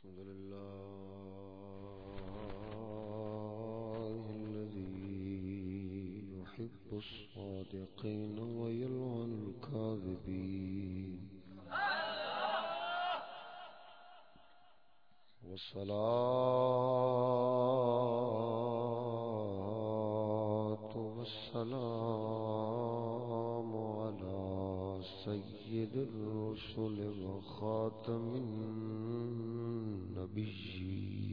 الحمد لله الذي يحب الصادقين ويلعن الكاذبين. والصلاة والسلام على سيد الرسل وخاتم النبيين وعلى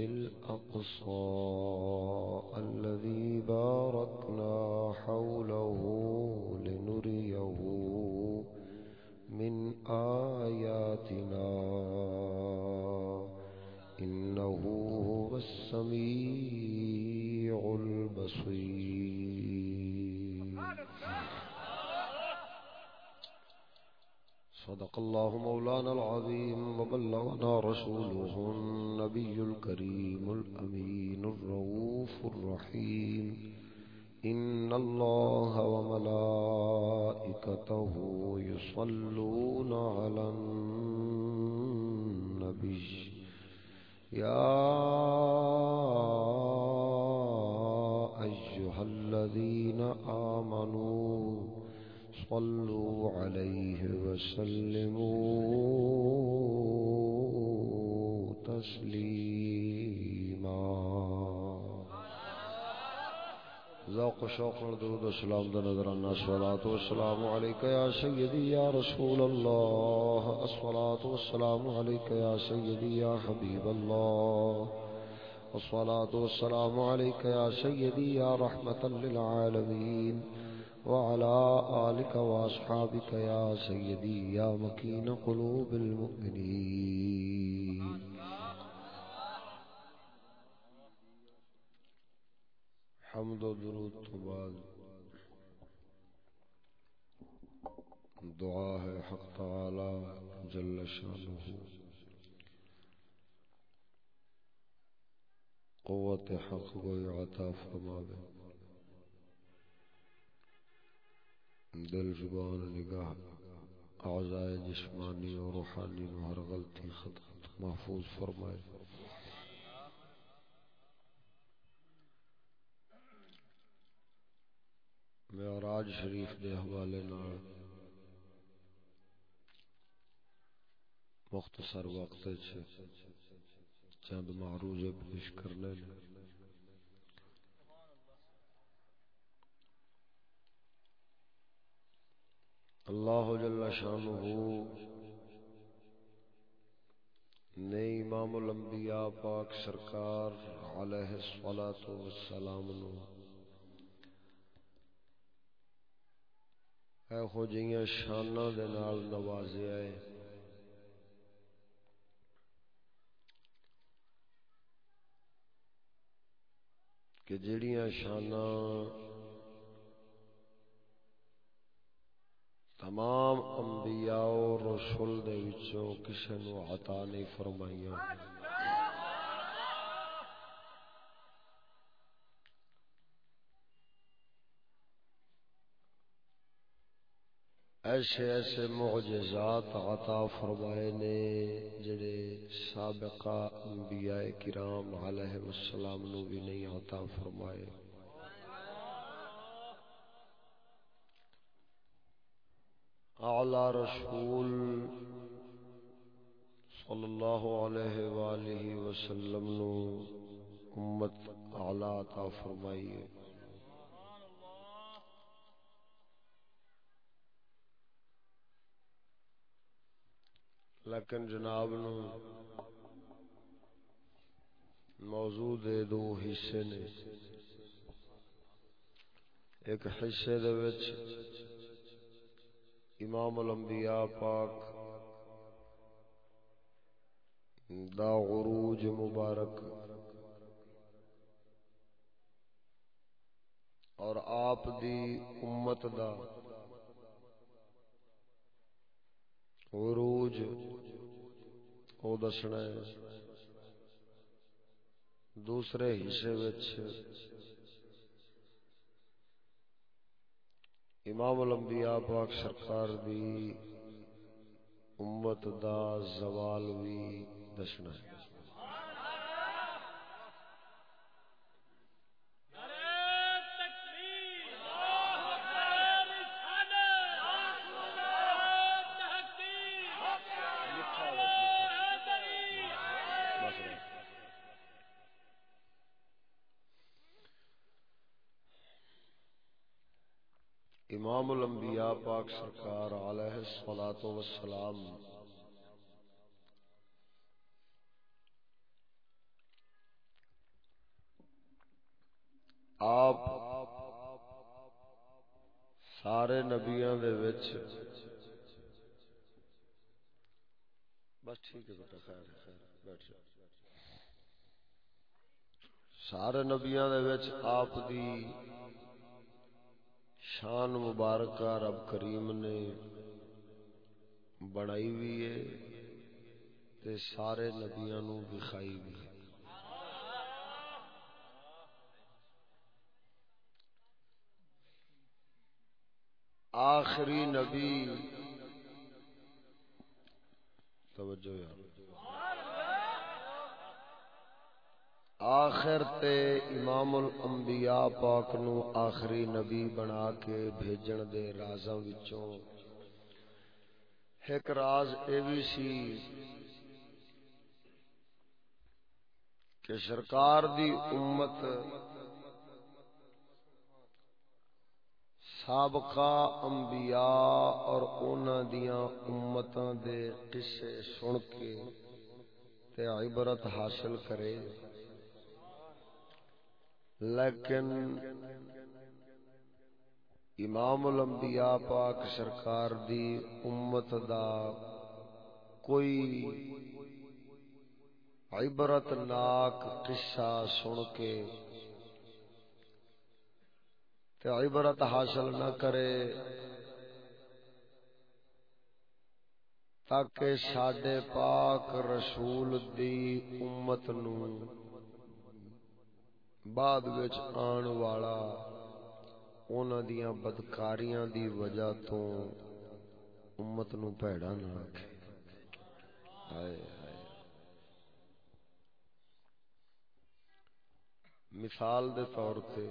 الأقصى ذوق شوق درود السلام دا نظرانا الصلاة والسلام عليك يا سيدي يا رسول الله الصلاة والسلام عليك يا سيدي يا حبيب الله الصلاة والسلام عليك يا سيدي يا رحمة للعالمين وعلى آلك وأصحابك يا سيدي يا مكين قلوب المؤمنين حمد و درود تو بعد دعا ہے حق تعالی جل شانہ قوت حق کو عطا فرماوے دل زبان نگاہ، اعضاء جسمانی اور روحانی نو ہر غلطی خطا محفوظ فرمائے۔ معراج شریف دے حوالے نال مختصر وقت چند معروضے پیش کرنے لے اللہ جل شانہ نے امام الانبیاء پاک سرکار علیہ الصلوۃ والسلام نو اے ہو جیاں شاناں دے نال نوازیا ہے کہ جڑیاں شاناں تمام انبیاء و رسول دے وچوں کسے نو عطا نہیں فرمائیاں۔ ایسے ایسے معجزات عطا فرمائے نے جڑے سابقہ انبیاء کرام علیہ السلام نو بھی نہیں عطا فرمائے۔ اعلی رسول صلی اللہ علیہ وآلہ وسلم نو امت اعلی عطا فرمائیے لیکن جناب نو موضوع دے دو حصے نے۔ ایک حصے دے وچ امام الانبیاء پاک دا غروج مبارک اور آپ دی امت دا عروج او دسنا ہے۔ دوسرے حصے امام الانبیاء پاک سرکار دی امت دا زوال بھی دسنا ہے۔ پاک سرکار علیہ الصلات والسلام آپ سارے نبیاں دے وچ بس ٹھیک ہے بیٹا، خیر خیر، بیٹھ جا سارے نبیاں دے وچ آپ دی شان مبارکہ رب کریم نے بنائی ہوئی ہے تے سارے نبیاں نو دکھائی بھی ہے۔ آخری نبی، توجہ یار۔ آخر تے امام الانبیاء پاک نو آخری نبی بنا کے بھیجن دے رازاں وچوں۔ ایک راز اے وی سی کہ سرکار دی امت سابقہ انبیاء اور اونا دیاں امتاں دے قصے سن کے تے عبرت حاصل کرے۔ لیکن امام الانبیاء پاک سرکار دی امت دا کوئی عبرت ناک قصہ سن کے تے عبرت حاصل نہ کرے تاکہ ساڈے پاک رسول دی امت نو بعد وچ آن والا انہاں دیاں بدکاریاں دی وجہ تو امت نو پیڑا نہ رکھے۔ ہائے ہائے۔ مثال دے طور تے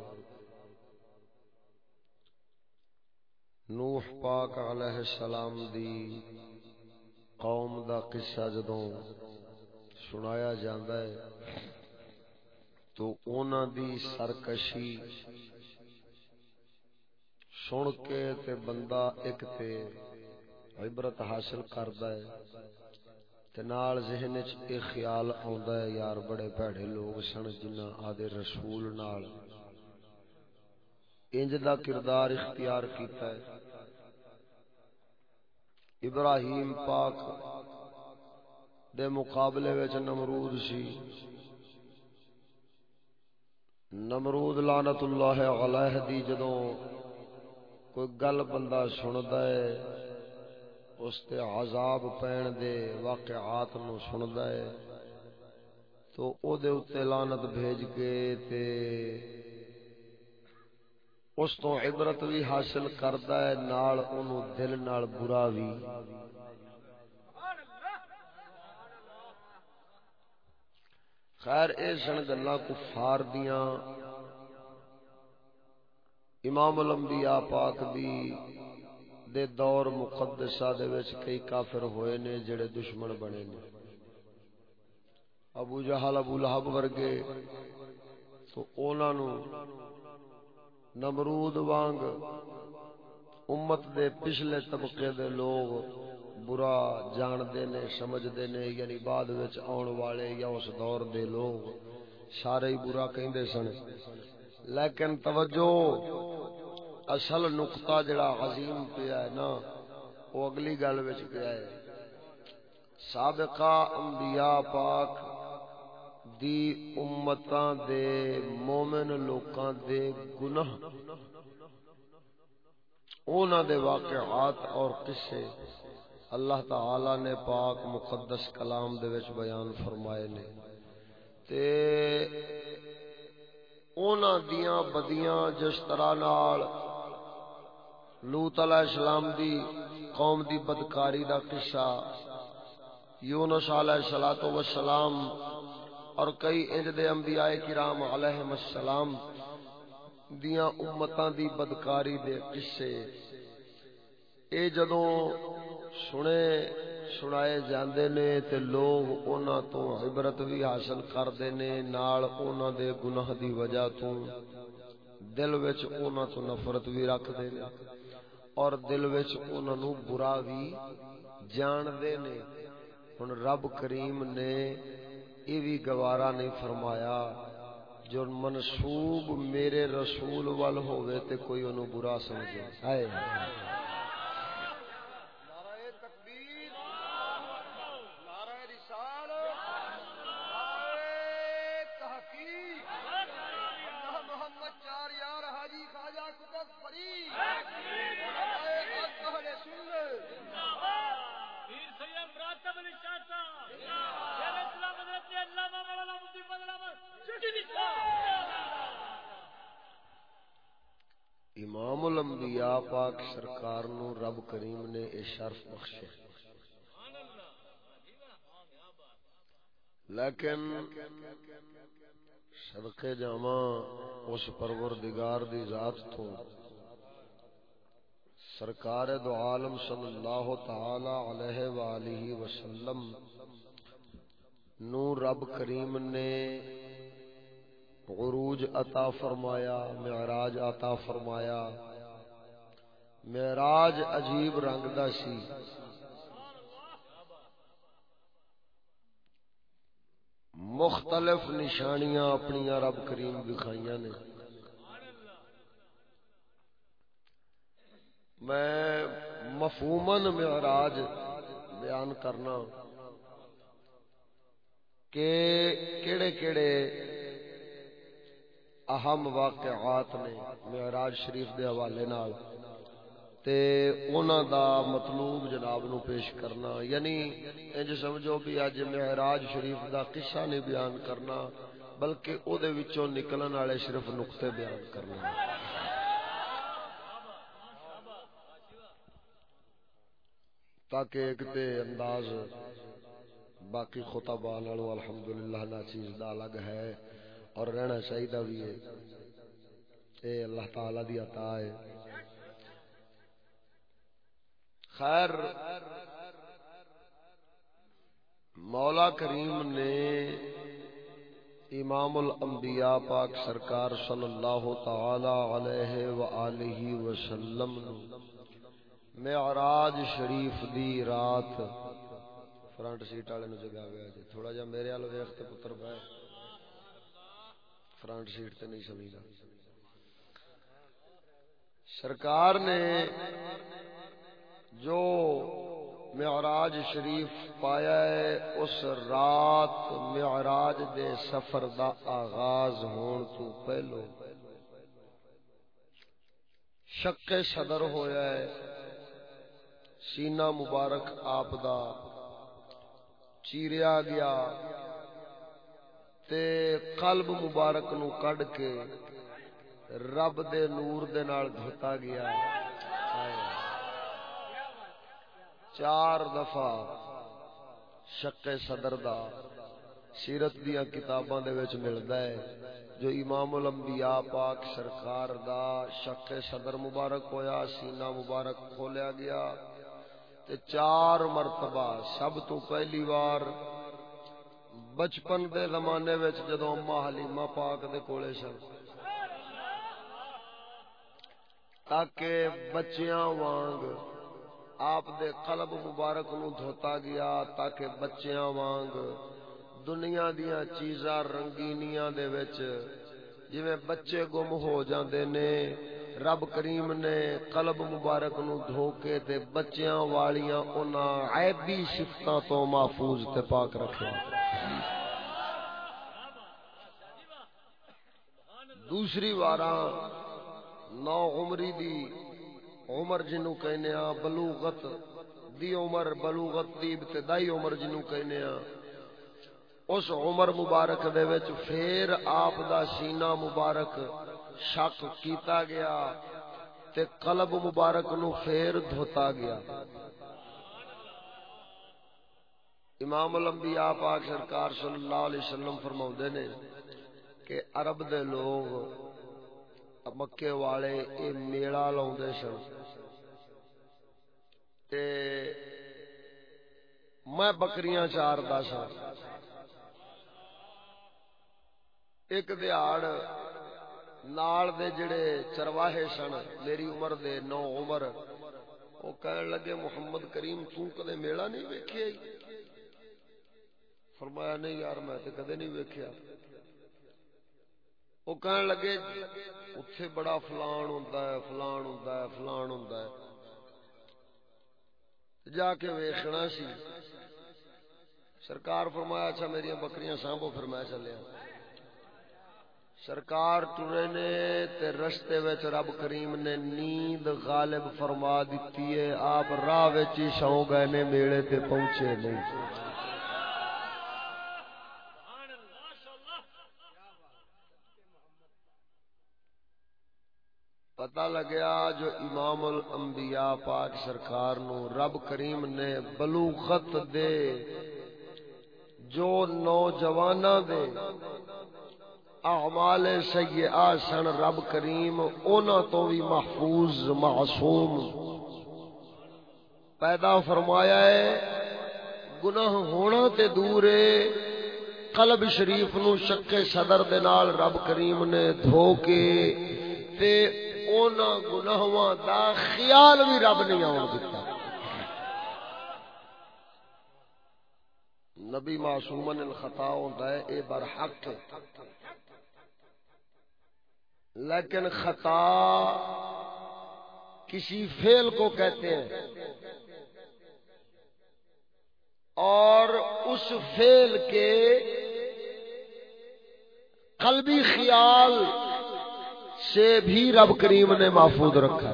نوح پاک علیہ السلام دی قوم دا قصہ جدوں سنایا جاندا ہے۔ تو اونا دی سرکشی۔ سن کے تے بندہ ایک تے عبرت حاصل کردا ہے۔ تے نال ذہن وچ اے خیال آندا ہے، یار بڑے بھڑے لوگ سن جنہاں آدے رسول نال۔ انج دا کردار اختیار کیتا ہے۔ ابراہیم پاک دے مقابلے وچ نمرود سی۔ نمرود لانت اللہ علیہ دی جدوں کوئی گل بندہ سندا ہے، اس تے عذاب پین دے واقعات نو سندا ہے، تو او دے اوتے لعنت بھیج کے تے اس تو عبرت بھی حاصل کرتا ہے، نال انہوں دل نال برا بھی۔ خیر، اے سن گلا کفار دیاں۔ امام الانبیاء پاک دی دے دور مقدسہ دے وچ کئی کافر ہوئے نے جڑے دشمن بنے نے۔ ابو جہل، ابو لہب ورگے۔ تو اونا نو نمرود وانگ امت دے پچھلے طبقے دے لوگ برا جان دے نے سمجھ نے یعنی بعد آن والے یا اس دور دے لوگ سارے ہی برا کہیں سن۔ لیکن توجہ، اصل نقطہ جڑا عظیم پیا ہے نا، وہ اگلی گل وچ پیا ہے۔ سابقہ انبیاء پاک دی امتاں دے، مومن لوکاں دے گناہ اونا دے واقعات اور قصے اللہ تعالی نے پاک مقدس کلام دے وچ بیان فرمائے نے۔ تے اونا دیاں بدیاں جس طرح نال لوت علیہ السلام دی قوم دی بدکاری دا قصہ، یونس علیہ الصلوۃ والسلام اور کئی انج دے انبیاء کرام علیہم السلام دیاں امتاں دی بدکاری دے قصے۔ اے جدوں سنے، سنائے جاندے نے تے لوگ انہاں تو عبرت بھی حاصل کردے نے، نال انہاں دے گناہ دی وجہ تو دل وچ انہاں تو نفرت بھی رکھ دے نے اور دل وچ انہاں نو برا بھی جان دے نے۔ ہن رب کریم نے یہ بھی گوارا نہیں فرمایا، جو منسوب میرے رسول وال ہوئے تے کوئی انہوں برا سمجھے۔ آئے امام الانبیاء پاک سرکار نو رب کریم نے اے شرف بخشے۔ لیکن صدقے جاواں اس پروردگار دی ذات تو سرکار دو عالم صلی اللہ تعالی علیہ وآلہ وسلم نو رب کریم نے عروج عطا فرمایا، معراج عطا فرمایا۔ معراج عجیب رنگ دا سی۔ مختلف نشانیاں اپنی رب کریم دکھائیاں نے۔ میں مفہومن معراج بیان کرنا کہ کیڑے کیڑے اہم واقعات نے معراج شریف دے حوالے نال تے انہاں دا مطلوب جناب نو پیش کرنا یعنی انج سمجھو بھی اج معراج شریف دا قصہ نہیں بیان کرنا، بلکہ او دے وچوں نکلن والے صرف نقطے بیان کرنا تاکہ ایک تے انداز باقی خطبہ نالوں الحمدللہ نا چیز دا الگ ہے۔ اور رہنا چاہیے بھی ہے۔ اے اللہ تعالی دی عطا ہے۔ خیر، مولا کریم نے امام الانبیاء پاک سرکار صلی اللہ تعالی علیہ وآلہ وسلم معراج شریف دی رات فرنٹ سیٹ والے نو جگا گیا جی تھوڑا جا میرے وال ویخ پتر بہ فرنٹ سیٹ تے نہیں سمجھدا۔ سرکار نے جو معراج شریف پایا ہے، اس رات معراج دے سفر دا آغاز ہون تو پہلو شک صدر ہویا ہے۔ سینہ مبارک آپ دا چیریا گیا۔ تے قلب مبارک نو کڈ کے رب دے نور دے نال دھوتا گیا۔ چار دفعہ شک صدر دا سیرت دیا کتاباں دے وچ ملدا ہے، جو امام الانبیاء پاک سرکار دا شک صدر مبارک ہویا، سینہ مبارک کھولیا گیا۔ تے چار مرتبہ سب تو پہلی بار بچپن دے زمانے وچ جدوں اما حلیمہ پاک دے کولے سن۔ تاکہ بچیاں وانگ آپ دے قلب مبارک نو دھوتا گیا، تاکہ بچیاں وانگ دنیا دیاں چیزاں رنگینیاں دے وچ جویں بچے گم ہو جاندے نے، رب کریم نے قلب مبارک نو دھوکے تے بچیاں والیاں انہاں عیبی صفتاں تو محفوظ تے پاک رکھیا دوسری واراں نو عمری دی عمر جنو کہنے ہاں بلوغت دی عمر، بلوغت دی ابتدائی عمر جنو کہنے ہاں اس عمر مبارک دے وچ پھر آپ دا سینہ مبارک شک کیتا گیا تے قلب مبارک نو پھر دھوتا گیا۔ امام الانبیاء پاک سرکار صلی اللہ علیہ وسلم فرماؤندے نے کہ عرب دے لوگ مکے والے اے میڑا لاؤندے سن۔ تے میں بکریاں چار دا سا۔ ایک دیہڑ نال دے جڑے چرواہے سن، میری عمر دے نو عمر، وہ کہن لگے، محمد کریم، تو کدے میڑا نہیں ویکھیا فرمایا، نہیں یار، میں تے کدے نہیں ویکھیا. وہ کہن لگے، اتھے بڑا فلان ہوندا ہے، فلان ہوندا ہے، فلان ہوندا ہے. جا کے ویکھنا سی۔ سرکار فرمایا اچھا میری بکریاں سانبو پھر میں چلیا. سرکار ٹرے نے تے رستے وچ رب کریم نے نیند غالب فرما دیتی ہے، آپ راہ وچ ہی سو گئے نے میڑے تے پہنچے نہیں۔ لگیا جو امام الانبیاء پاک سرکار نو رب کریم نے بلوغت دے، جو نوجواناں دے اعمال سیئہ سن رب کریم اونا تو بھی محفوظ، معصوم۔ پیدا فرمایا ہے، گناہ ہونا تے دورے قلب شریف نو شک صدر دے نال رب کریم نے دھو کے تے اونا گناہواں دا خیال بھی رب نہیں آن دیتا نبی معصومن الخطا ہوندا ہے، اے برحق۔ لیکن خطا کسی فیل کو کہتے ہیں۔ اور اس فیل کے قلبی خیال سے بھی رب کریم نے محفوظ رکھا.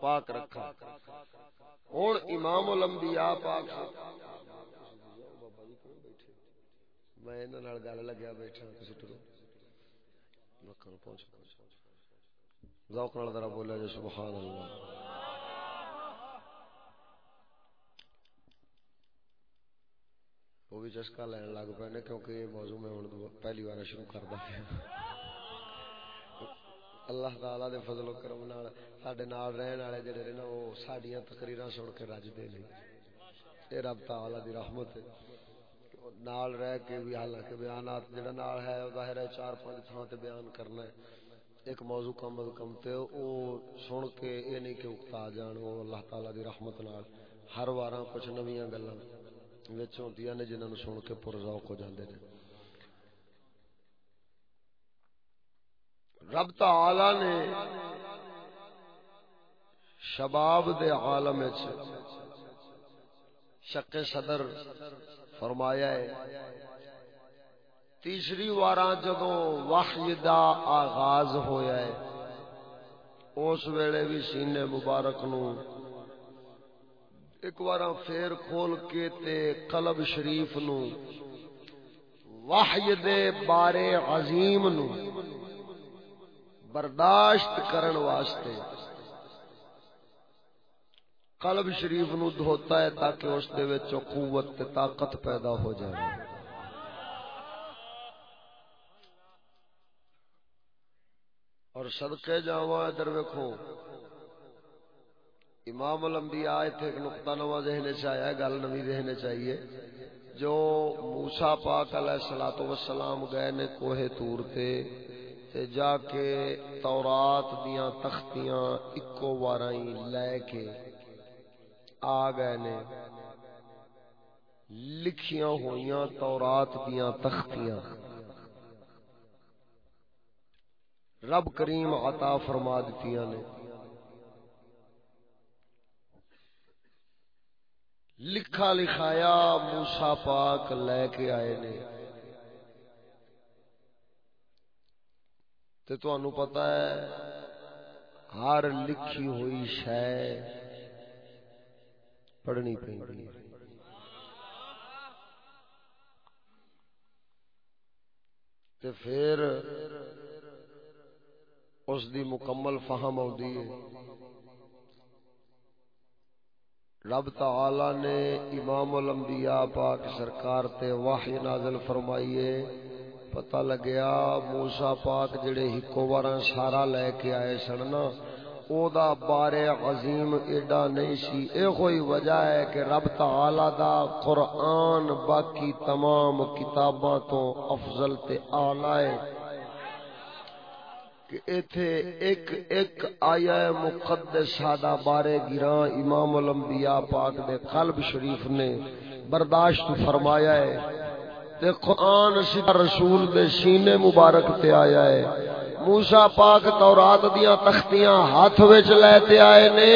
پاک رکھا. ہوں امام الانبیاء پاک میں گل لگیا بیٹھا کسی ٹرو پہنچ ذوق ذرا بولیا جی سبحان اللہ. وہ بھی چسکا لین لگ پے نے کیونکہ یہ موضوع میں ہوں پہلی بار شروع کرتا ہے۔ اللہ تعالی دے فضل و کرم نال ساڈے نال رہن والے جڑے نے وہ ساڈیاں تقریراں سن کے رجدے نہیں اے رب تعالی دی رحمت ہے۔ نال رہ کے بھی حالانکہ بیانات جڑا نال ہے ظاہر ہے چار پانچ تھاں تے بیان کرنا ہے۔ ایک موضوع کم از کم تے او سن کے اے نہیں کہ اکتا جان او اللہ تعالی دی رحمت نال ہر واراں کچھ نویاں گلاں۔ وچ ہوندیاں نے جنہاں سن کے پر ذوق ہو جاندے نے رب تعالی نے شباب دے عالم وچ شک صدر فرمایا ہے تیسری وار جدو وحی دا آغاز ہویا ہے اس ویلے بھی سینے مبارک نو ایک بار پھر کھول کے تے قلب شریف نو، وحی دے بارے عظیم نو برداشت کرن واسطے قلب شریف نو دھوتا ہے تاکہ اس دے وچ قوت تے طاقت پیدا ہو جائے۔ اور صدقے جاواں ادھر ویکھو۔ امام الانبیاء ایتھے ایک نقطہ نواں ذہن وچ گل نویں ذہن وچ آئی ہے۔ جو موسی پاک علیہ الصلوۃ والسلام گئے نے کوہ تور تے تے جا کے تورات دیاں تختیاں اکو وارائی لے کے آ گئے نے۔ لکھیاں ہوئیاں تورات دیاں تختیاں۔ رب کریم عطا فرما دیتیاں نے۔ لکھا لکھایا موسا پاک لے کے آئے نے۔ تے تو انو پتا ہے، ہر لکھی ہوئی شے پڑھنی پہ پھر اس دی مکمل فہم آدھی ہے۔ رب تعالی نے امام الانبیاء پاک سرکار تے وحی نازل فرمائیے، پتہ لگیا موسیٰ پاک جڑے ہکو واراں سارا لے کے آئے سننا او دا بارے عظیم ایڈا نہیں سی۔ اے کوئی وجہ ہے کہ رب تعالی دا قرآن باقی تمام کتاباں تو افضل تے اعلی ہے۔ کہ ایتھے ایک ایک آیا مقدس دا بارے گراں امام الانبیاء پاک دے قلب شریف نے برداشت فرمایا ہے۔ تے قرآن سیدھا رسول دے سینے مبارک تے آیا ہے۔ موسا پاک تورات دیا تختیاں ہاتھ وچ لے آئے نے۔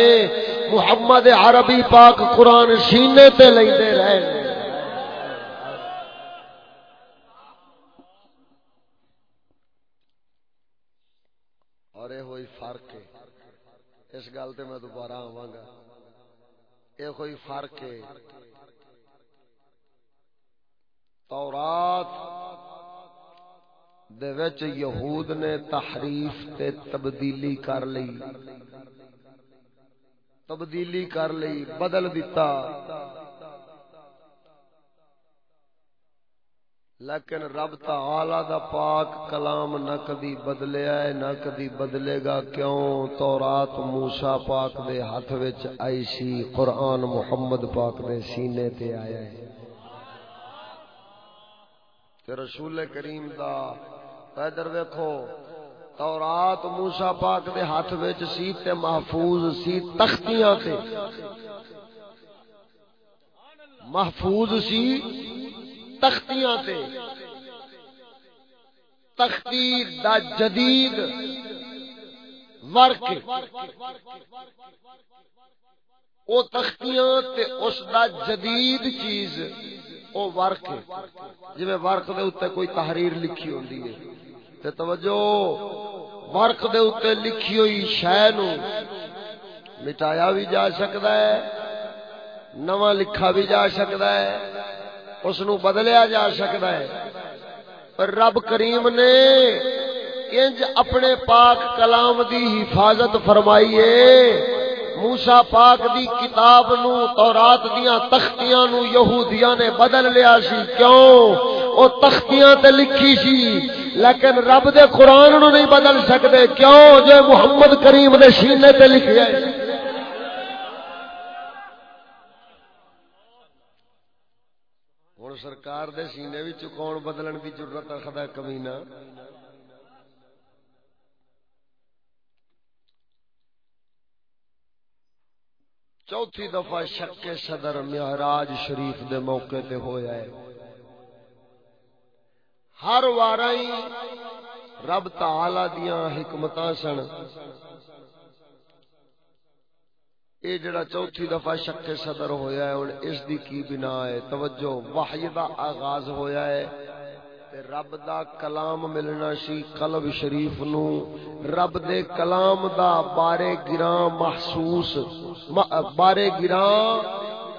محمد عربی پاک قرآن سینے تے لیندے رہے اور یہ ہوئی فرق ہے اس گل تے میں دوبارہ آواں گا۔ یہ کوئی فرق ہے؟ تورات دے وچ یہود نے تحریف تے تبدیلی کر لی۔ تبدیلی کر لی، بدل دیتا۔ لیکن رب تعالی دا پاک کلام نہ کدی بدلیا ہے، نہ کدی بدلے گا۔ کیوں؟ تورات موسی پاک دے ہاتھ وچ آئی سی، قرآن محمد پاک دے سینے تے آیا ہے۔ تے رسول کریم دا ادھر ویکھو، تورات موسی پاک دے ہاتھ وچ سی تے محفوظ سی تختیاں تے۔ محفوظ سی تختیاں تے تختی دا جدید ورک۔ او تختیاں تے اس دا جدید چیز او ورک۔ جی ورک دے اتنے کوئی تحریر لکھی ہوندی ہے۔ تے توجہ ورق دے اوتے لکھی ہوئی شے نو مٹایا بھی جا سکتا ہے، نواں لکھا بھی جا سکتا ہے۔ اس نو بدلیا جا سکتا ہے۔ پر رب کریم نے انج اپنے پاک کلام دی حفاظت فرمائیے موسا پاک دی کتاب نو، تورات دیاں تختیاں نو یہودیاں نے بدل لیا سی۔ کیوں؟ او تختیاں تے لکھی سی۔ لیکن رب دے قرآن نو نہیں بدل سکتے۔ کیوں؟ جو محمد کریم دے سینے تے لکھیا ہے۔ ہوں سرکار دے سینے وچ کون بدلن دی ضرورت رکھدا کمینہ چوتھی دفعہ شک صدر معراج شریف دے موقع تے ہویا ہے ہر وارائی رب تعالی دیاں حکمتاں سن اے جڑا چوتھی دفعہ شک صدر ہویا ہے ہن اس دی کی بنا ہے؟ توجہ، وحی دا آغاز ہویا ہے۔ تے رب دا کلام ملنا سی قلب شریف نو۔ رب دے کلام دا بارے گراں محسوس بارے گراں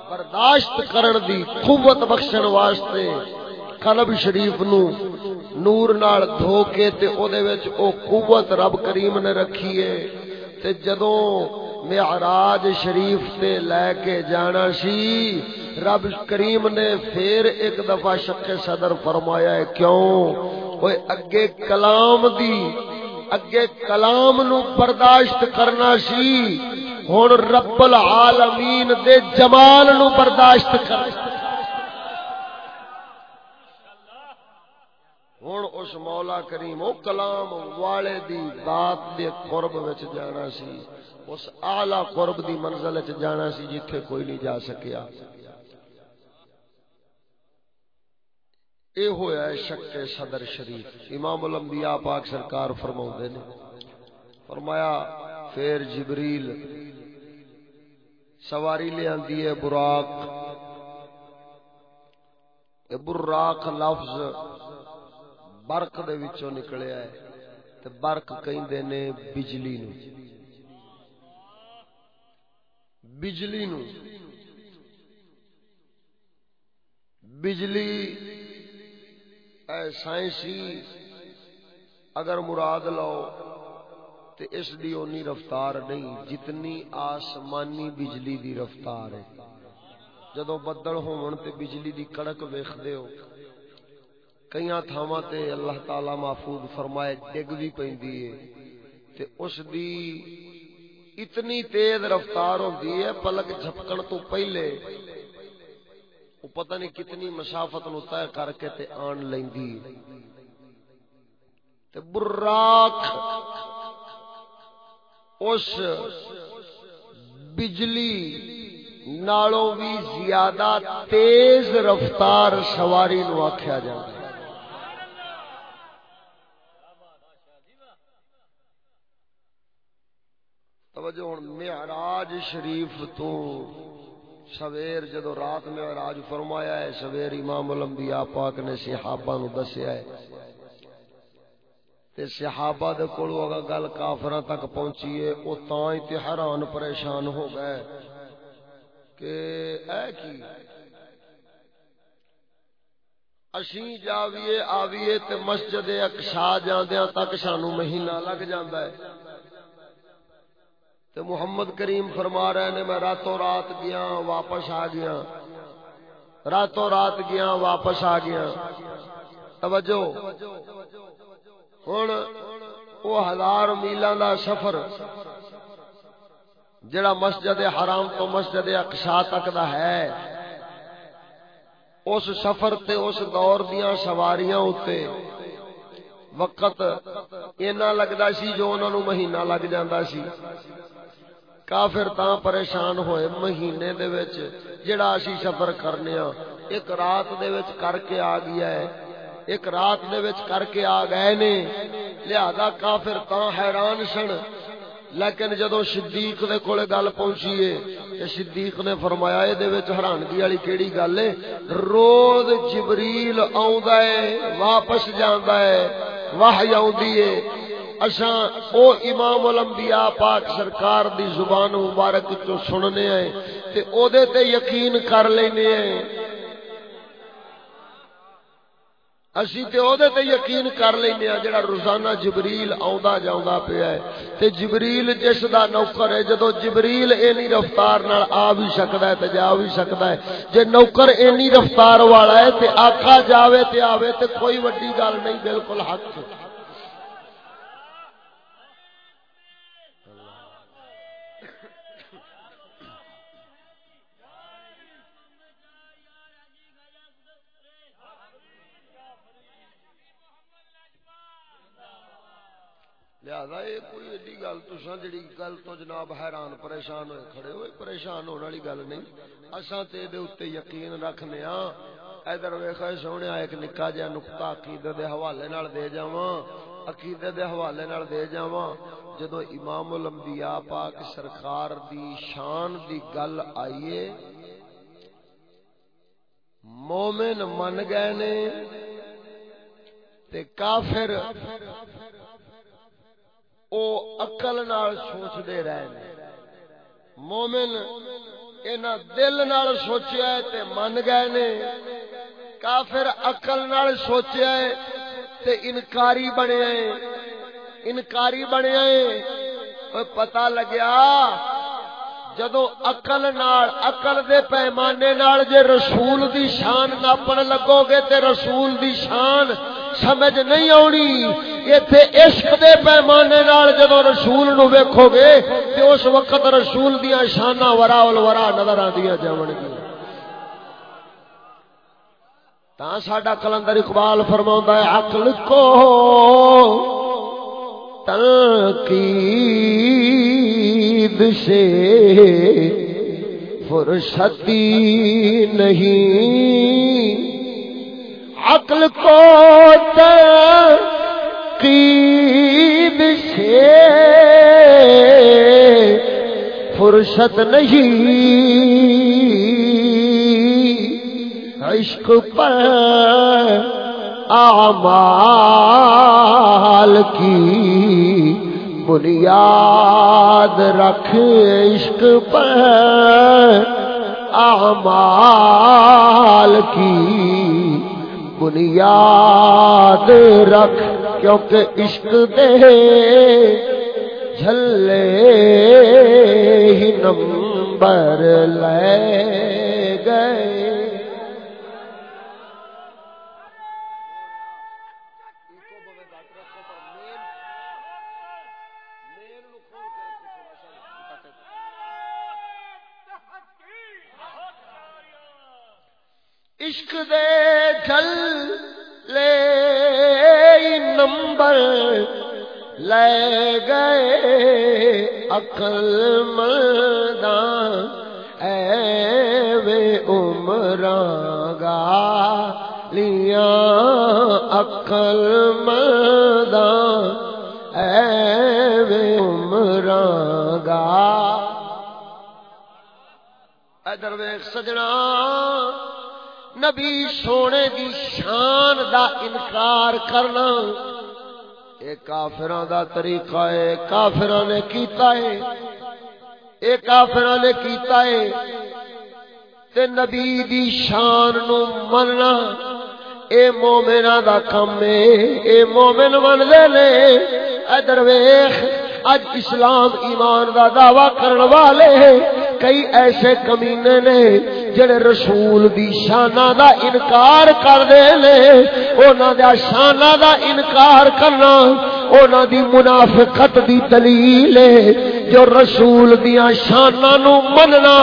برداشت کرن دی قوت بخشن واسطے قلب شریف نو۔ نور نال دھو کے تے او دے وچ او قوت رب کریم نے رکھی ہے۔ تے جدوں معراج شریف تے لے کے جانا سی۔ رب کریم نے پھر ایک دفعہ شک صدر فرمایا ہے، کیوں؟ کوئی اگے کلام دی، اگے کلام نو برداشت کرنا سی۔ ہن رب العالمین دے جمال نو برداشت کرنا ہوں اس مولا کریم، او کلام والے دی ذات دے قرب وچ جانا سی۔ اس اعلی قرب دی منزل وچ جانا سی جتھے کوئی نہیں جا سکیا۔ اے ہویا ہے شک صدر شریف۔ امام الانبیاء پاک سرکار فرماوندے نے۔ فرمایا، پھر جبریل سواری لے آندی ہے براق۔ براق لفظ برق دے وچوں نکلیا ہے۔ تے برق کہندے نے بجلی نو بجلی نو۔ بجلی اے سائنسی اگر مراد لو تے اس دی اونی رفتار نہیں، جتنی آسمانی بجلی دی رفتار ہے۔ جدو بدل ہون تے بجلی دی کڑک ویکھدے ہو کئی تھاواں تے اللہ تعالی محفوظ فرمائے، ڈگ بھی پیندی ہے۔ تے اس دی اتنی تیز رفتار ہوندی ہے، پلک جھپکن تو پہلے۔ وہ پتہ نہیں کتنی مسافت نو طے کر کے تے آن لیندی۔ تے براق اس بجلی نالوں بھی زیادہ تیز رفتار سواری نو آکھیا جاتا ہے توجہ ہوں معراج شریف تو سویر جدو رات معراج فرمایا ہے، سویر امام الانبیاء پاک نے صحابہ نو دسیا ہے۔ تے صحابہ دے کولو اگر گل کافراں تک پہنچی ہے، او تاں ہی تے حیران پریشان ہو گئے کہ اے کی؟ اشیں جاویے، آویے تے مسجد اقصا جاندیاں تک سانو مہینہ لگ جاندا ہے۔ تو محمد کریم فرما رہے نے میں راتوں رات گیا، واپس آ گیا۔ راتوں رات گیا، واپس آ گیا۔ توجہ۔ ہوں وہ ہزار میلان دا سفر، جڑا مسجد حرام تو مسجد اقشا تک دا ہے۔ اس سفر تے اس دور دیاں سواریاں ہوتے وقت اینا لگدا سی جو انہوں مہینہ لگ جاندہ سی۔ کافر تا پریشان ہوئے مہینے دے وچ، جڑا اسی سفر کرنے ہاں ایک رات دے وچ کر کے آ گیا ہے۔ ایک رات دے وچ کر کے آ گئے نے۔ لہذا کافر تا حیران سن۔ لیکن جدو صدیق دے کولے گل پہنچی ہے کہ صدیق نے فرمایا اے دے وچ حیرانگی والی کیڑی گل ہے؟ روز جبریل آوندا ہے، واپس جاندا ہے، وحی آوندی ہے۔ اساں او امام الانبیاء پاک سرکار دی زبان مبارک تو سننے آئے تے او دے تے یقین کر لینے آئے اسی تے او دے تے یقین کر لینے آ جڑا روزانہ جبریل آوندا جاوندا پیا ہے۔ تے جبریل جس دا نوکر ہے جدو جبریل اینی رفتار نال آ بھی سکدا ہے تے جا بھی سکدا ہے۔ جے نوکر اینی رفتار والا ہے تے آقا جاوے تے آوے تے کوئی وڈی گل نہیں، بالکل حق۔ ہے لہذا یہ کوئی ایڈی گل تساں جڑی گل تو جناب حیران پریشان ہوئے کھڑے ہوئے، پریشان ہونے والی گل نہیں۔ اساں تے دے اوتے یقین رکھنے ہاں ادھر ویکھا سونے ایک نکا جہا نقطہ عقیدے دے حوالے نال دے جاواں۔ عقیدے دے حوالے نال دے جاواں۔ جدو امام الانبیاء پاک سرکار دی شان دی گل آئیے، مومن من گئے نے تے کافر او اقل نال سوچ دے رہے ہیں مومن اینا دل نال سوچیا ہے تے من گئے نے۔ کافر اقل نال سوچیا ہے تے انکاری بنے ہیں۔ انکاری بنے ہیں۔ پتہ لگیا جدو اقل نال اقل دے پیمانے نال جے رسول دی شان ناپن لگو گے تے رسول دی شان سمجھ نہیں آنی، ایتھے عشق دے پیمانے نال جدو رسول نو ویکھو گے تے اس وقت رسول دیاں شاناں ورا ول ورا نظر آندیاں جاون گی۔ تا ساڈا کلندر اقبال فرماوندا ہے، عقل کو تنقید سے فرصتی نہیں۔ عقل کو تنقید سے فرصت نہیں۔ عشق پر اعمال کی بنیاد رکھ عشق پر اعمال کی بنیاد رکھ، کیونکہ عشق دے جھلے ہی نمبر لے گئے۔ عشق دے جل لے نمبر لے گئے عقل مردان۔ اے وے عمران گا لیا عقل مردان۔ اے وے عمران گا ادر ویخ سجنا۔ نبی سونے دی شان دا انکار کرنا اے کافران دا طریقہ ہے کافران نے کیتا ہے اے کافران نے کیتا ہے تے نبی دی شان نو مننا۔ اے مومنہ دا کم ہے اے مومن من دے لے ادر ویخ اج اسلام ایمان دا دعویٰ کرن والے کئی ایسے کمینے نے جڑے رسول دی شانہ دا انکار کر دے لے۔ اونا دا شانہ دا انکار کرنا اونا دی منافقت دی دلیل ہے۔ جو رسول دیا شانہ نو مننا،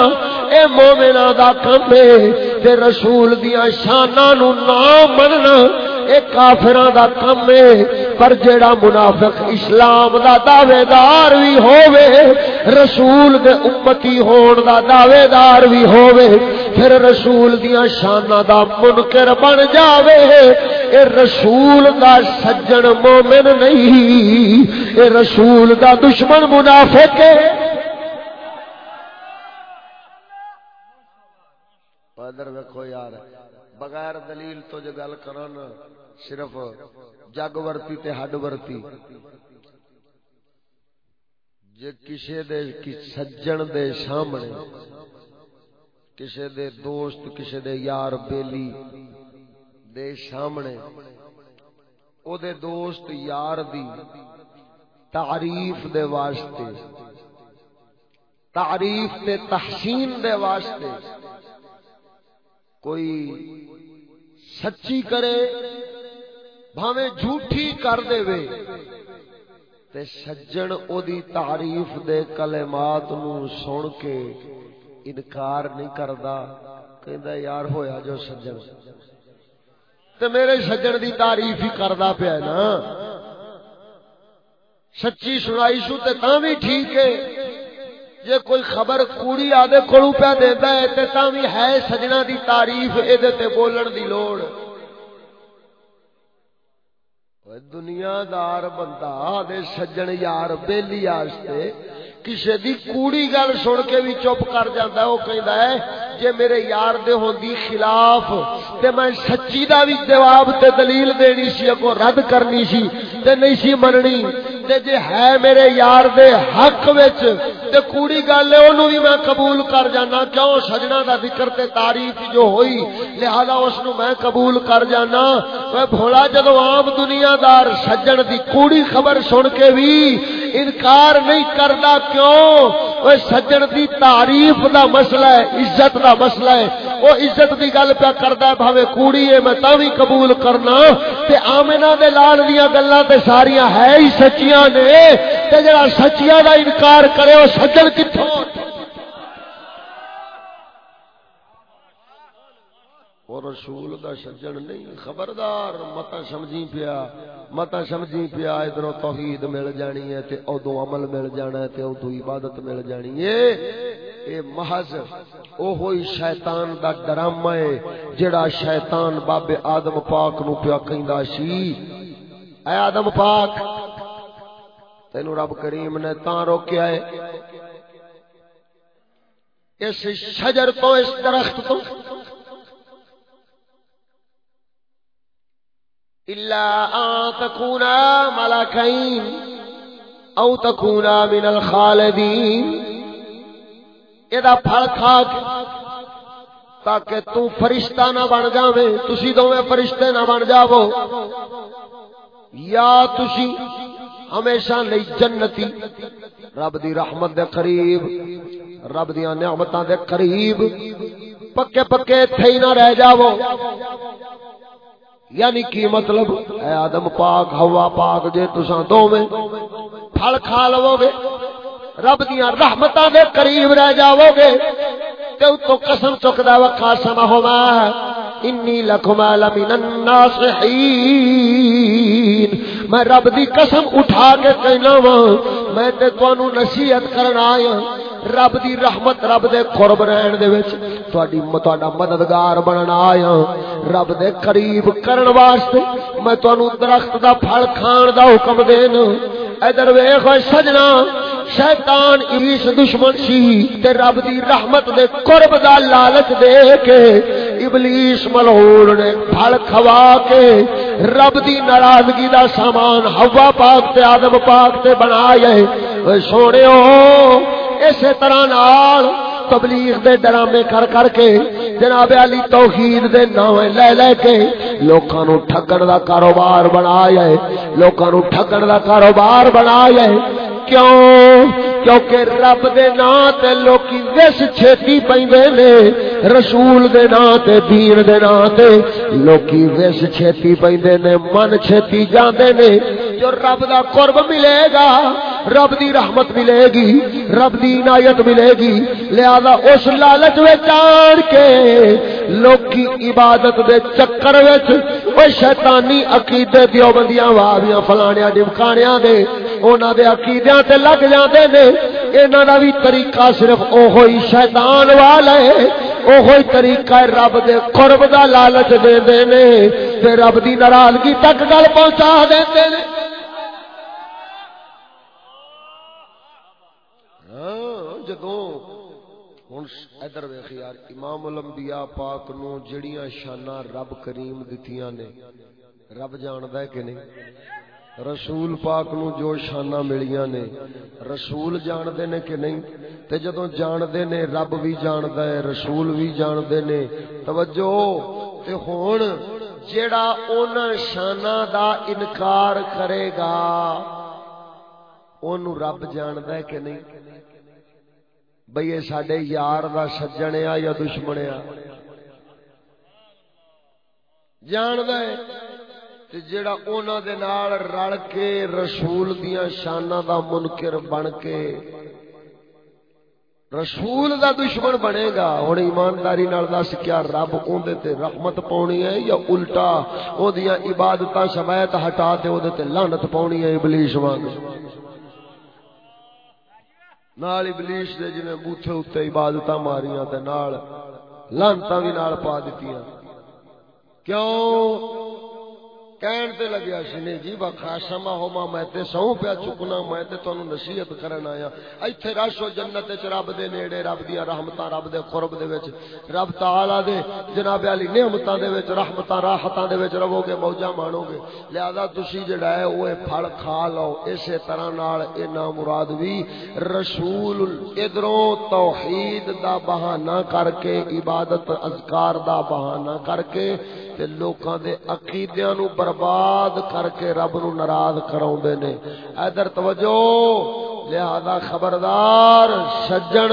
اے مومنہ دا کم ہے۔ تے رسول دیا شانہ نو نا مننا اے کافران دا کم ہے، پر جیڑا منافق اسلام دا دعوے دار بھی ہووے، رسول دے امتی ہون دا دعوے دار بھی ہووے، پھر رسول دیا شانہ دا منکر بن جاوے۔ اے رسول دا سجن مومن نہیں، اے رسول دا دشمن منافق ہے۔ ادھر ویکھو یار، بغیر دلیل تو جو گل کرن صرف جگ ورتی تے ہڈ ورتی۔ جے کسے دے کی سجن دے سامنے، کسے دے دوست، کسے دے یار بیلی دے سامنے، او دے دوست یار دی تعریف دے واسطے، تعریف تے تحسین دے واسطے کوئی سچی کرے بھاویں جھوٹھی کر دے وے۔ تے سجن او دی تعریف دے کلمات نو سن کے انکار نہیں کردا۔ کہندا یار ہویا جو سجن۔ تے میرے سجن دی تعریف ہی کردا پیا نا۔ سچی سنائی سو تے تاں بھی ٹھیک ہے۔ جے کوئی خبر کوڑی آدھے کولو پیا دیندا ہے تے تاں بھی ہے سجنا دی تعریف اے دے تے بولن دی لوڑ۔ دنیا دار بندہ دے سجن یار بیلی آستے، کسے دی کوڑی گل سن کے بھی چپ کر جاتا ہے، وہ کہندا ہے، جے میرے یار دے ہوندی خلاف، تے میں سچی دا بھی جواب تے دلیل دینی سی، اگوں رد کرنی سی، تے نہیں سی مننی۔ تے جے جی ہے میرے یار دے حق وچ، تے کوڑی گل ہے، اونوں وی میں قبول کر جانا، کیوں؟ سجنا دا ذکر تے تعریف جو ہوئی، لہذا اس نو میں قبول کر جانا۔ اے بھولا جدوں عام دنیا دار سجن دی کوڑی خبر سن کے بھی انکار نہیں کرنا کیوں؟ وہ سجن دی تعریف دا مسئلہ ہے، عزت دا مسئلہ ہے۔ وہ عزت دی گل پہ کردا ہے، بھاوے کوڑی ہے، میں تاں قبول کرنا۔ تے آمنہ دے لال دیاں گلاں تے ساریاں ہے ہی سچیاں نے۔ تے جڑا سچیاں دا انکار کرے او سجن کتھوں؟ رسول دا سجن نہیں، خبردار متا سمجھی پیا متا سمجھی پیا، ادھر توحید مل جانی ہے تے ادو عمل مل جانا ہے تے ادو عبادت مل جانی ہے۔ اے محض او ہوئی شیطان دا ڈرامہ ہے جڑا شیطان باب آدم پاک نو پیا کہندا سی۔ اے آدم پاک، تینو رب کریم نے تاں روکیا ہے۔ اس شجر تو اس درخت تو إلا أن تكونا ملكين أو تكونا من الخالدين. إذا پھل کھا کے تاکہ تو فرشتہ نہ بن جاوے، تسی دوویں فرشتے نہ بن جاو یا تسی ہمیشہ لئی جنتی، رب دی رحمت دے قریب، رب دیاں نعمتاں دے قریب، پکے پکے تھئی نہ رہ جاو یعنی کی مطلب؟ اے آدم پاک ہوا پاک، جے تساں دوویں پھل کھا لو گے رب دیاں رحمتاں دے قریب رہ جاؤ گے تے تو قسم چکدا و قاسم ہوا انی لکما لمن الناصحین. میں رب دی قسم اٹھا کے کہنا وا، میں تے تانوں نصیحت کرنا آیا رب دی رحمت رب دے قرب رہن دے وچ تہاڈی تہاڈا مددگار بننا آیا رب دے قریب کرن واسطے میں تانوں درخت دا پھل کھان دا حکم دینا ادھر ویکھ سجنا شیطان ابلیس دشمن سی تے رب دی رحمت دے قرب دا لالچ دے کے ابلیس ملعون نے پھل کھوا کے رب دی ناراضگی دا سامان ہوا پاک تے آدم پاک تے بنایا اے سونےو اسی طرح نال تبلیغ دے ڈرامے کر کر کے جناب علی توحید دے نام لے لے کے لوکاں نو ٹھگن دا کاروبار بنایا ہے۔ لوکاں نو ٹھگن دا کاروبار بنایا ہے۔ کیوں؟ کیونکہ رب دے نام تے لوکی وس چھتی پیندے نے، رسول دے نام تے، دین دے نام تے لوکی وس چھتی پیندے نے، من چھتی جاندے نے۔ جو رب دا قرب ملے گا، رب دی رحمت ملے گی، رب دی عنایت ملے گی۔ لہذا اس لالچ وچ آن کے لوکی عبادت دے چکر وچ او شیطانی عقیدے دیوبندیاں وابیاں فلانیاں ڈمکانیاں دے انہاں دے عقیدیاں تے لگ جاندے نے، انہاں دا بھی طریقہ صرف اوہی شیطان والا ہے، اوہی طریقہ رب دے قرب دا لالچ دے دے نے، تے رب دی ناراضگی تک گل پہنچا دیندے نے۔ ہاں، جدوں ہن ادھر ویکھ یار، امام الانبیاء پاک نو جڑیاں شاناں رب کریم دتیاں نے، رب جاندا ہے کہ نہیں؟ رسول پاک نو جو شاناں ملیاں نے، رسول جاندے نے کہ نہیں؟ تے جدوں جاندے نے، رب بھی جاندا ہے، رسول بھی جاندے نے۔ توجہ! تے ہن جیڑا انہاں شاناں دا انکار کرے گا، اونوں رب جاندا ہے کہ نہیں؟ بھئی یہ سڈے یار دا سجن یا دشمن آ جاند جڑا انہوں دے نال رل کے رسول دیا شانہ دا منکر بن کے رسول دا دشمن بنے گا ہوں ایمانداری نال دس کیا رب اندر تے رحمت پاونی ہے یا الٹا او دیاں عبادتاں شوایت ہٹا تے او دے تے لعنت پاونی ہے ابلیس وانگ نال ابلیس دے جویں بوتھے اوتے عبادتاں ماریاں تے نال لعنتاں وی نال پا دتیاں کیوں کہن تے لگیا سی نے جی بخاشما ہوما میں تے سو پیا چکنا میں تے تانوں نصیحت کرن آیا ایتھے رش و جنت وچ رب دے نیڑے رب دی رحمتاں رب دے قرب دے وچ رب تعالی دے جناب علی نعمتاں دے وچ رحمتاں راحتاں دے وچ رہو گے موجاں مانو گے لہذا تسی جڑا ہے اوے پھل کھا لو اسی طرح نال اے نا مراد وی رسول ادھروں توحید دا بہانہ کر کے عبادت اذکار دا بہانہ کر کے تے لوکاں دے عقیدیاں نو برباد کر کے رب نو ناراض کراوندے نے۔ ادھر توجہ، لہذا خبردار، سجن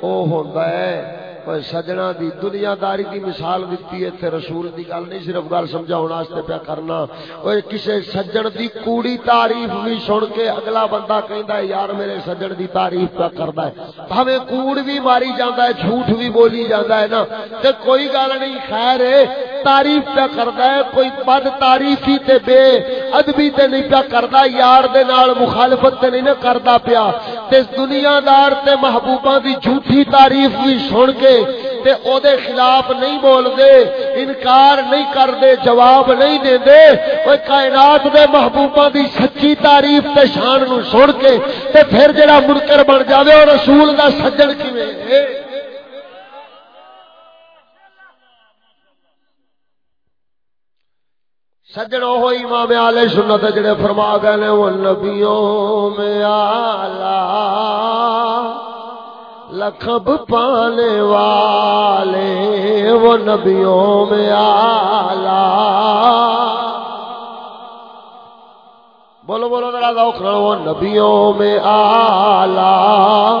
او ہوندا ہے۔ پر سجنا دی دنیا داری دی مثال دیتی ہے، تے رسول دی گل نہیں، صرف گل سمجھاؤن واسطے پیا کرنا۔ اوے کسے سجن دی کوڑی تعریف بھی سن کے اگلا بندہ کہندا ہے، یار میرے سجن دی تعریف پیا کردا ہے۔ بھاویں کوڑ بھی ماری جاندا ہے، جھوٹ بھی بولی جاندا ہے نا۔ تے کوئی گل نہیں، خیر ہے۔ تعریف پیا کردا ہے، کوئی بد تعریفی تے بے ادبی تے نہیں پیا کردا یار دے نال مخالفت تے نہیں کردا پیا۔ تے دنیا دار تے محبوباں دی جھوٹی تعریف بھی سن کے تے او دے خلاف نہیں بول دے انکار نہیں کر دے جواب نہیں دے دے اوے کائنات دے محبوباں دی سچی تعریف تے شان نو سن کے تے پھر جڑا منکر بن جاوے، او رسول دا سجن کیویں سجن وہ امام آلے سنت جڑے فرما گئے نے، وہ نبیوں میں آلہ لکھب پانے والے، وہ نبیوں میں آلہ۔ بولو بولو، ذرا ذوق وہ نبیوں میں آلہ۔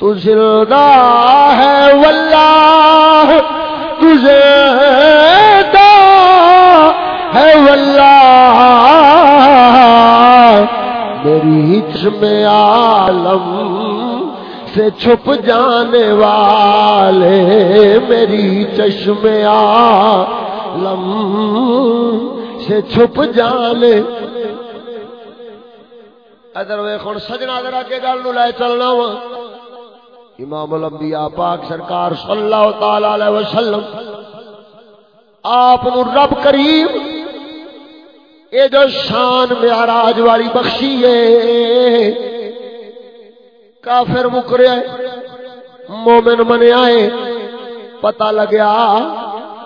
تو زندہ ہے واللہ تجھے دا ہے واللہ۔ میری چشم عالم سے چھپ جانے والے، میری چشم عالم سے چھپ جانے۔ ادھر وے ہن سجنا ذرا کے گل نو لے چلنا وا۔ امام الانبیاء پاک سرکار صلی اللہ تعالی علیہ وسلم، آپ رب کریم، اے جو شان معراج والی بخشی ہے، کافر مکریا مومن منیا ہے، پتہ لگیا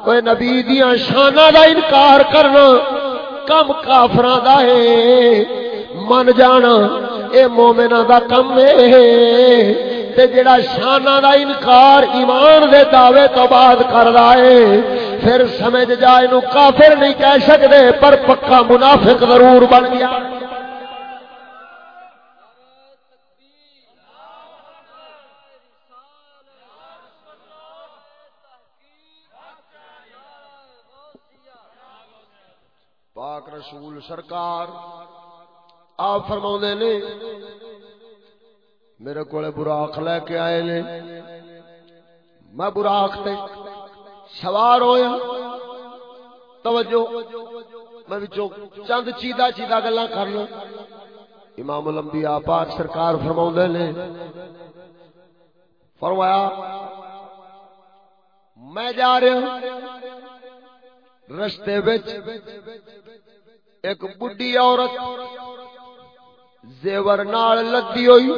کوئی نبی دیا شانہ دا انکار کرنا کم کافراں دا ہے، من جانا، اے مومنہ دا کم ہے۔ تے جڑا شانہ دا انکار ایمان دے دعوے تو بعد کر رہا ہے، پھر سمجھ جائے نو کافر نہیں کہہ سکتے پر پکا منافق ضرور بن گیا۔ پاک رسول سرکار، آپ فرما نے میرے کو براق لے کے آئے نے۔ میں براق تے سوار ہویا۔ توجہ۔ میں وچوں چند چیدہ چیدہ گلا کرنا امام الانبیاء پاک سرکار فرماؤں نے۔ فرمایا، میں جا رہا ہوں رستے بچ ایک بڈی عورت زیور نال لدی ہوئی،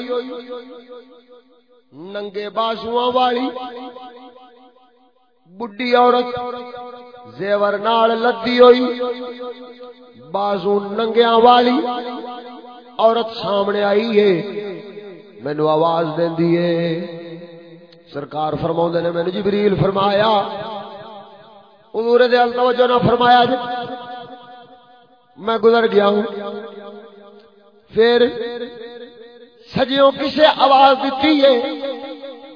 ننگے بازو والی بڈی عورت زیور نال لدی ہوئی، بازو ننگیا والی، عورت سامنے آئی ہے مینو آواز دینی ہے۔ سرکار فرما نے مینو جبریل فرمایا، حضور دے توجہ نہ فرمایا جی میں گزر گیا ہوں۔ پھر سجیوں کسے آواز دیتی ہے۔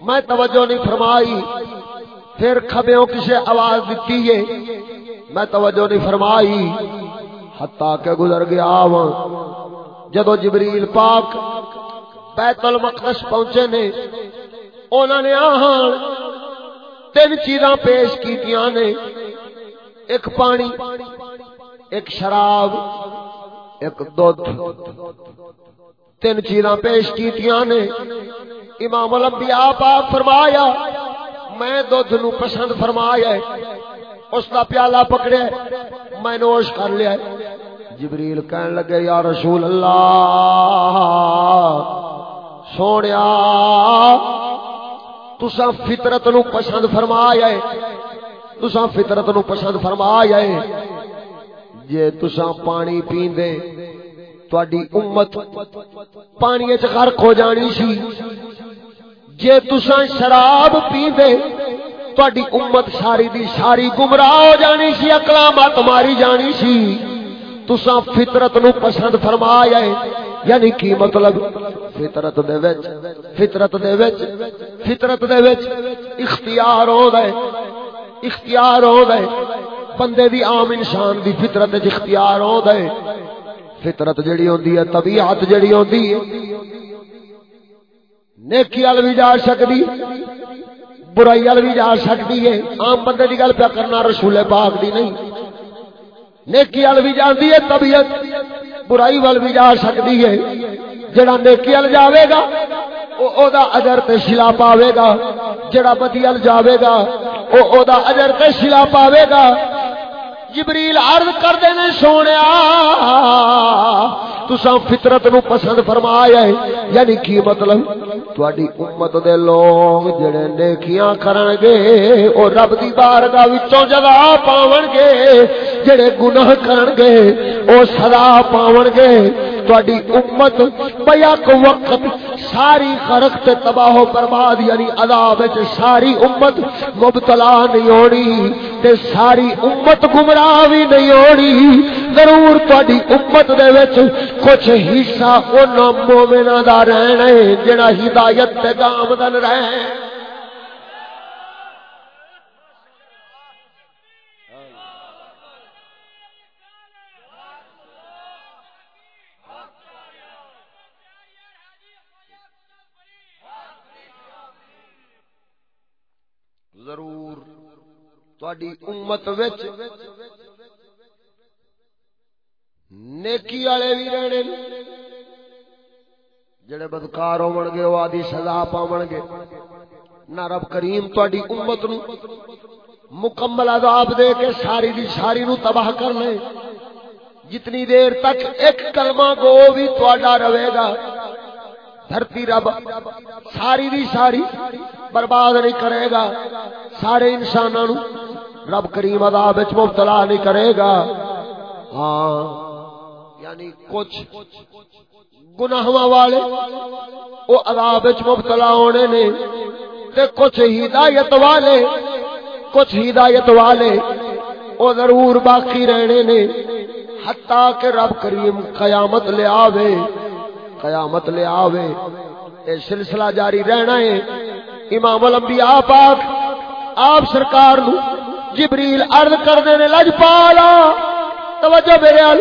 میں توجہ نہیں فرمائی۔ پھر کھبیوں کسے آواز دیتی ہے۔ میں توجہ نہیں فرمائی۔ حتیٰ کہ گزر گیا ہاں۔ جدو جبریل پاک بیت المقدس پہنچے نے انہوں نے آہان تین چیزاں پیش کیتیاں نے۔ ایک پانی، ایک شراب۔ ایک دودھ۔ تین چیزاں پیش کیتیاں نے۔ امام الانبیاء پاک فرمایا، میں دودھ نو پسند فرمایا اس کا پیالہ پکڑے میں نوش کر لیا جبریل کہن لگے، یا رسول اللہ سونے تسا فطرت نو پسند فرمایا تسا فطرت نو پسند فرمایا جے تسا پانی پیندے، تواڈی امت پانی وچ غرق ہو جانی سی۔ جے تسا شراب پیندے، تواڈی امت ساری دی ساری گمراہ ہو جانی سی، اقلامات ماری جانی سی۔ تسا فطرت نو پسند فرمایا ہے یعنی کی مطلب؟ فطرت دے وچ، فطرت دے وچ، فطرت دے وچ اختیار ہوندا ہے، اختیار ہوندا ہے۔ بندے دی عام انسان دی فطرت وچ اختیار ہوندا ہے۔ فطرت جڑی ہوندی ہے، طبیعت جڑی ہوندی ہے۔ نیکی ال بھی جا سکدی، برائی ال بھی جا سکتی ہے۔ عام بندے دی گل پیا کرنا رسول پاک دی نہیں۔ نیکی ال بھی جاندی ہے، طبیعت برائی ول بھی جا سکتی ہے۔ جڑا نیکی ال جاوے گا، او او دا اجر تے شلا پاوے گا۔ جڑا بدی ال جاوے گا، او او دا اجر تے شلا پاوے گا۔ جبریل عرض کر دینے سونے تسا فطرت نو پسند فرمایا ہے۔ یعنی کی مطلب؟ تواڈی امت دے لوگ جڑے نیکیاں کرن گے، او رب دی بارگاہ وچوں جزا پاون گے، جڑے گناہ کرن گے، او سزا پاون گے۔ تواڈی امت بیک وقت ساری غرق تے تباہ و برباد یعنی عذاب وچ ساری امت مبتلا نہیں ہونی تے ساری امت گمراہ بھی نہیں ہونی۔ ضرور تواڈی امت دے وچ کچھ حصہ انہاں مومناں دا رہنا ہے، جڑا ہدایت تے گامدن رہے تواڈی امت وچ نیکی والے بھی رہنے جڑے بدکار ہون گے وہ آدھی سزا پاون گے۔ نہ رب کریم تواڈی امت نو مکمل عذاب دے کے ساری دی ساری نو تباہ کر لے جتنی دیر تک ایک کلمہ گو بھی تواڈا رہے گا۔ دھرتی رب ساری دی ساری برباد نہیں کرے گا۔ سارے انسانوں رب کریم عذاب وچ مبتلا نہیں کرے گا۔ ہاں یعنی کچھ گناہ والے وہ عذاب وچ مبتلا ہونے نے تے کچھ ہدایت والے، کچھ ہدایت والے وہ ضرور باقی رہنے نے۔ حتیٰ کہ رب کریم قیامت لے آوے۔ قیامت لے آوے۔ اے سلسلہ جاری رہنا ہے۔ امام الانبیاء پاک آپ سرکار نو جبریل عرض کر دینے لج پالا توجہ میرے ال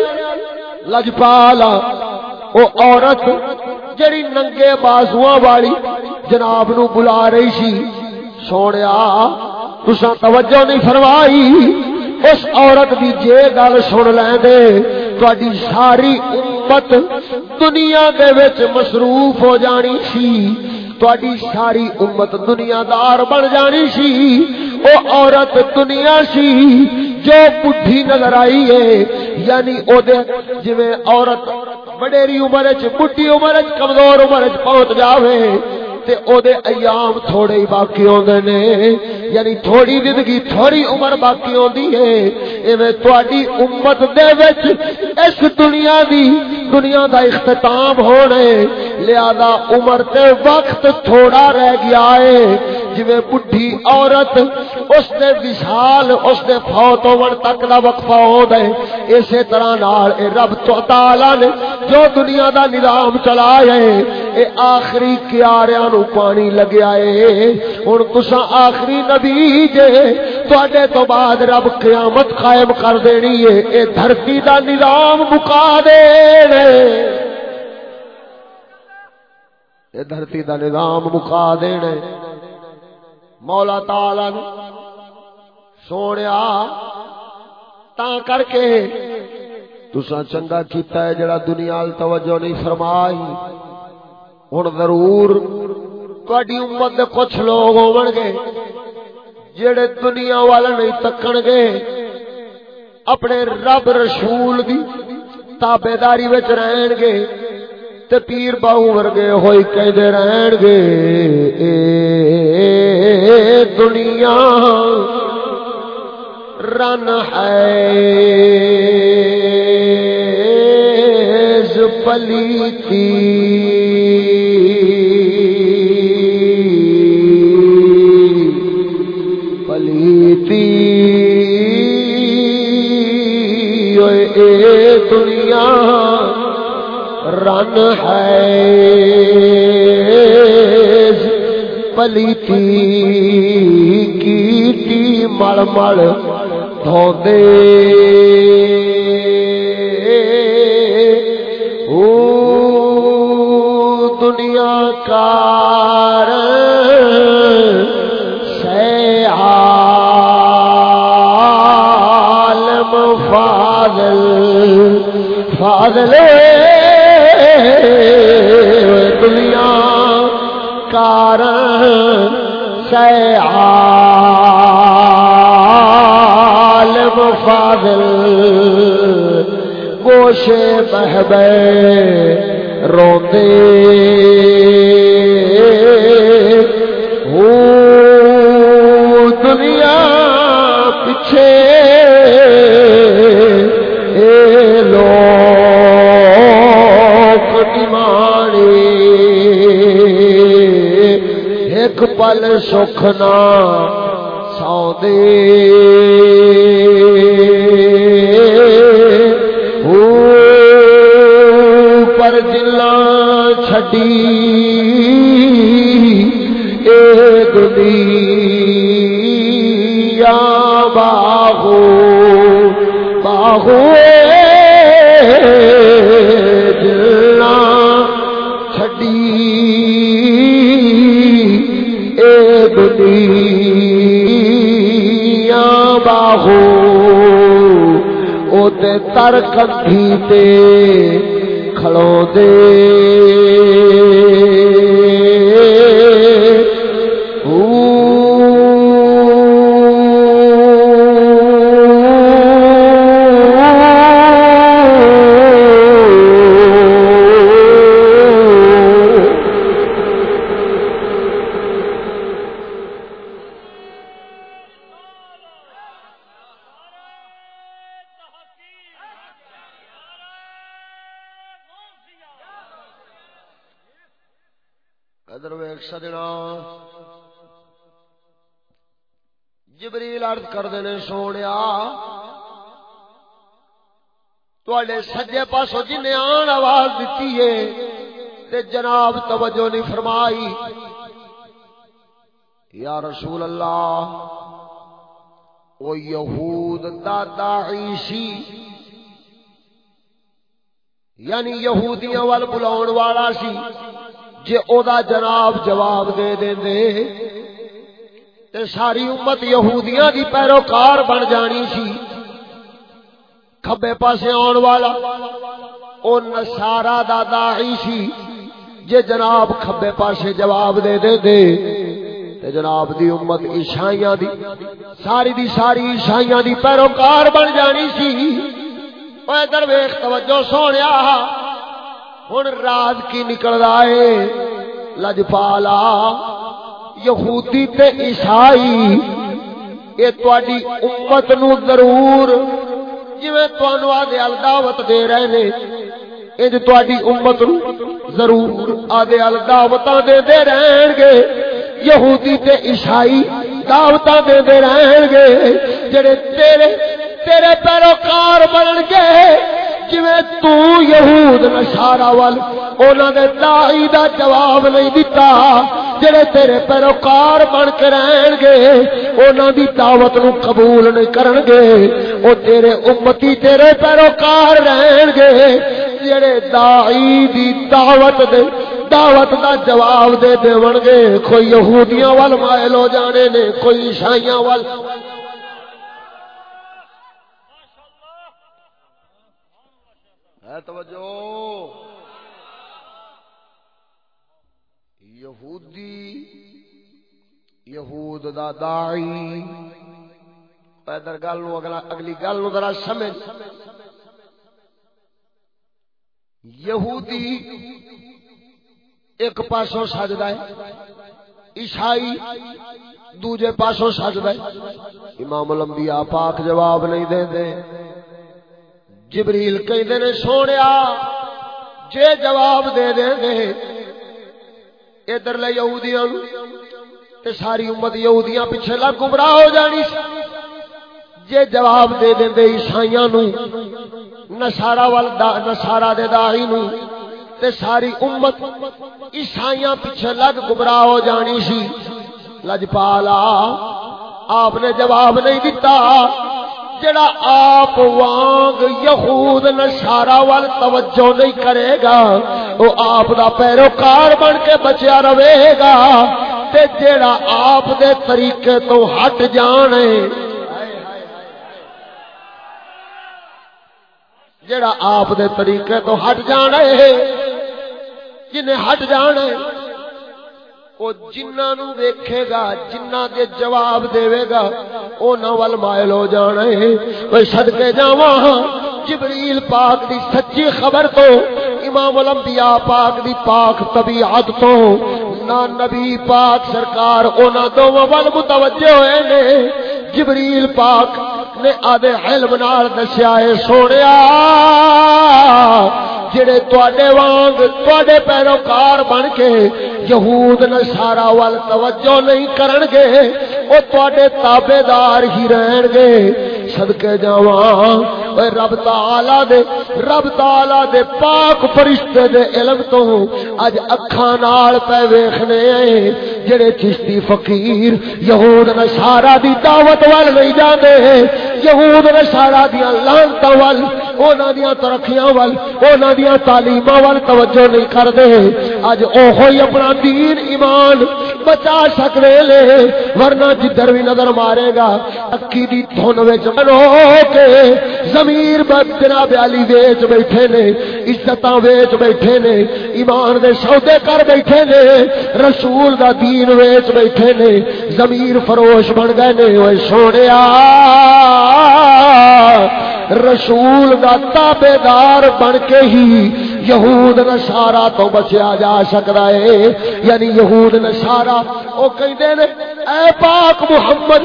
لج پالا او عورت جڑی ننگے بازواں والی جناب نو بلا رہی سی۔ سونیا، تساں توجہ نہیں فرمائی۔ اس عورت دی جے گل سن لیں دے تہاڈی ساری امت دنیا دے وچ مصروف ہو جانی سی تہاڈی ساری امت دنیا دار بن جانی سی، او عورت دنیا سی، جو بڈھی نظر آئی ہے یعنی او دے جویں عورت وڈیری عمر وچ، بڈھی عمر وچ، کمزور عمر وچ پہنچ جاوے تے او دے ایام تھوڑے ہی باقی ہوندے نے۔ یعنی تھوڑی زندگی، تھوڑی عمر باقی ہوندی ہے۔ ایویں تہاڈی امت دے وچ اس دنیا دی، دنیا دا اختتام ہونے۔ لہذا عمر تے وقت تھوڑا رہ گیا ہے۔ جویں بڈھی عورت اس دے وصال اس دے فوت ہون تک دا وقفہ ہو دے اسی طرح نال اے رب تو تعالی نے جو دنیا دا نظام چلایا ہے، اے آخری کیاریاں نو نو پانی لگیا اے ہن تساں آخری نبی جے، تواڈے تو بعد رب قیامت قائم کر دینی ہے۔ اے دھرتی دا نظام مکا دینے اے دھرتی دا نظام مکا دینے مولا تعالی سونیا تا کر کے تسا چنگا کیتا ہے، جڑا دنیا ال توجہ نہیں فرمائی۔ ہن ضرور تہاڈی امت دے کچھ لوگ ہون گے جڑے دنیا والا نہیں تکن گے۔ اپنے رب رسول دی تابے داری وچ رہن گے تے پیر باہو ورگے ہوئی کہندے رہن گے۔ اے دنیا رن ہے پلیتی پلیتی رن ہے۔ پلیتی کی مل مل دھوندے۔ او دنیا کار فاضل فاضل عالم فاضل گوشے بہبے روتے ایک پل سکھنا سو دے پر جلا چھڈی اے دنیا باہو باہو۔ جلا ہو۔ او تے تر کندھی تے کھڑو دے۔ تواڈے سجے پاسوں جن آن آواز دتی ہے، تے جناب توجہ نہیں فرمائی۔ یا رسول اللہ، او یہود دا داعی سی یعنی یہودیاں وال بلاون والا سی، جے او دا جناب جواب دے دیں دے تے ساری امت یہودیاں دی پیروکار بن جانی سی۔ کھبے پاسے آن والا۔ او نصارا دا داعی سی، جے جناب کھبے پاسے جواب دے دے دے۔ تے جناب دی امت عیسائیاں دی، ساری دی ساری عیسائیاں دی پیروکار بن جانی سی۔ او ادھر ویکھ توجہ سونیا۔ ہن راز کی نکلدا ہے، لجپالا، یہودی تے عیسائی۔ اے تواڈی امت نو ضرور جویں تانوں آدے ال دعوت دے رہے نے، انج تواڈی امت نو ضرور آدھے ال دعوت دے دے رہن گے، یہودی تے عیسائی دعوت دے دے رہن گے، جڑے تیرے تیرے پیروکار بن گے جی تہود نشارا وال دے دائی دا جواب نہیں دتا، جڑے تیرے پیروکار بن کے رہن گے، انہوں دی دعوت نو قبول نہیں کرن گے او تیرے امتی تیرے پیروکار رہن گے۔ جڑے دائی دی دعوت دے، دعوت دا جواب دے دے گے، کوئی یہودیاں وال مائل ہو جانے نے، کوئی عیسائیاں وال۔ توجہ۔ یہودی، یہود دا داعی۔ پیدر گل اگلا اگلی گل نو ذرا سمجھ۔ یہودی ایک پاسوں سجدا ہے، عیسائی دوجے پاسوں سجدا ہے۔ امام الانبیاء پاک جواب نہیں دے دے۔ جبریل کہندے نے سونیا، جے جواب دے دے دے ادھر لے یہودیاں تے ساری امت یہودیاں پیچھے لگ گمراہ ہو جانی جے جواب دے دیں دے عیسائیاں نو نصارا وال نصارا دے داعی نو تے ساری امت عیسائیاں پیچھے لگ گمراہ ہو جانی سی۔ لجپالا آپ نے جواب نہیں دیتا جڑا آپ وانگ یہود نشارا وال توجہ نہیں کرے گا، وہ آپ دا پیروکار بن کے بچیا رہے گا۔ تے جڑا آپ دے طریقے تو ہٹ جانے۔ جڑا آپ دے طریقے تو ہٹ جانے۔ جنہیں ہٹ جانے؟ وہ جنہ نو ویکھے گا جنہ دے جواب دے گا او نوال مائل ہو جانے وہ صدقے جاواں ہاں۔ جبریل پاک دی سچی خبر تو، امام الانبیاء پاک دی پاک طبیعت تو، نہ نبی پاک سرکار اونا دو ول متوجہ ہوئے نے۔ جبریل پاک نے آدھے علم نال دسیا ہے سونیا جڑے تواڈے وانگ، تواڈے پیروکار بن کے یہود نصارا وال توجہ نہیں کرن گے، او تواڈے تابعدار ہی رہن گے۔ صدقے جاواں اے رب تعالی دے، رب تعالی دے پاک فرشتے دے علم تو اج اکھاں نال پے ویکھنے ہیں جڑے چشتی فقیر یہود نصارا دی دعوت وال نہیں جاندے، یہود نصارا دی لعنتاں وال انہاں دی ترقیاں وال انہاں دی تعلیماں وال توجہ نہیں کردے۔ اج اوہی اپنا دین، ایمان بچا سکدے لے۔ ورنہ جدھر بھی نظر مارے گا، اکی دی دھن وچ بنو کے ضمیر جناب علی ویچ بیٹھے نے، عزتاں ویچ بیٹھے نے، ایمان دے سودے کر بیٹھے نے، رسول دا دین ویچ بیٹھے نے ضمیر فروش بن گئے نے۔ اوے سونیا رسول دا تابے دار بن کے ہی یہود نشارا تو بچیا جا سکتا ہے۔ یعنی یہود نشارا وہ کہتے نے، اے پاک محمد،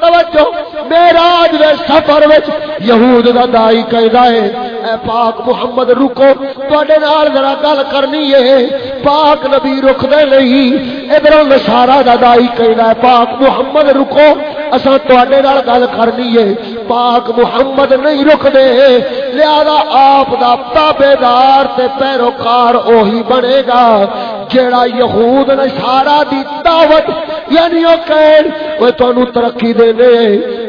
توجہ میراج دے سفر وچ یہود دا دائی کہدا ہے، اے پاک محمد، رکو، تواڈے نال ذرا گل کرنی ہے۔ پاک نبی رک دے نہیں ادھر نشارا دا دائی کہدا ہے، پاک محمد، رکو، اساں تواڈے نال گل کرنی ہے۔ پاک محمد نہیں رکنے لہذا آپ دا تابے دار تے پیروکار اوہی بنے گا، جیڑا یہود نشارا دی دعوت یعنی او کہن او تانوں ترقی دینے،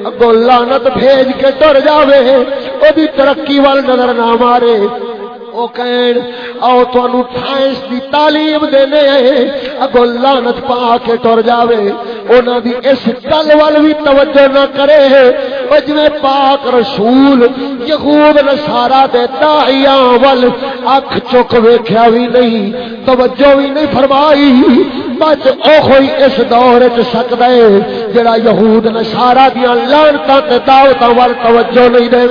اگوں لعنت بھیج کے ٹر جاوے، او دی ترقی وال نظر نہ مارے۔ او کہن او تانوں سائنس دی تعلیم دینے اگوں لعنت پا کے ٹر جاوے۔ انہاں دی اس گل وال بھی توجہ نہ کرے۔ او جویں پاک رسول یہود نصارا دے داعیاں ول اکھ چک ویکھیا وی نہیں، توجہ وی نہیں فرمائی۔ بچ او کوئی اس دور وچ سکدا ہے جڑا یہود نصارا دیاں لعنتاں تے دعوتاں ول توجہ نہیں دے۔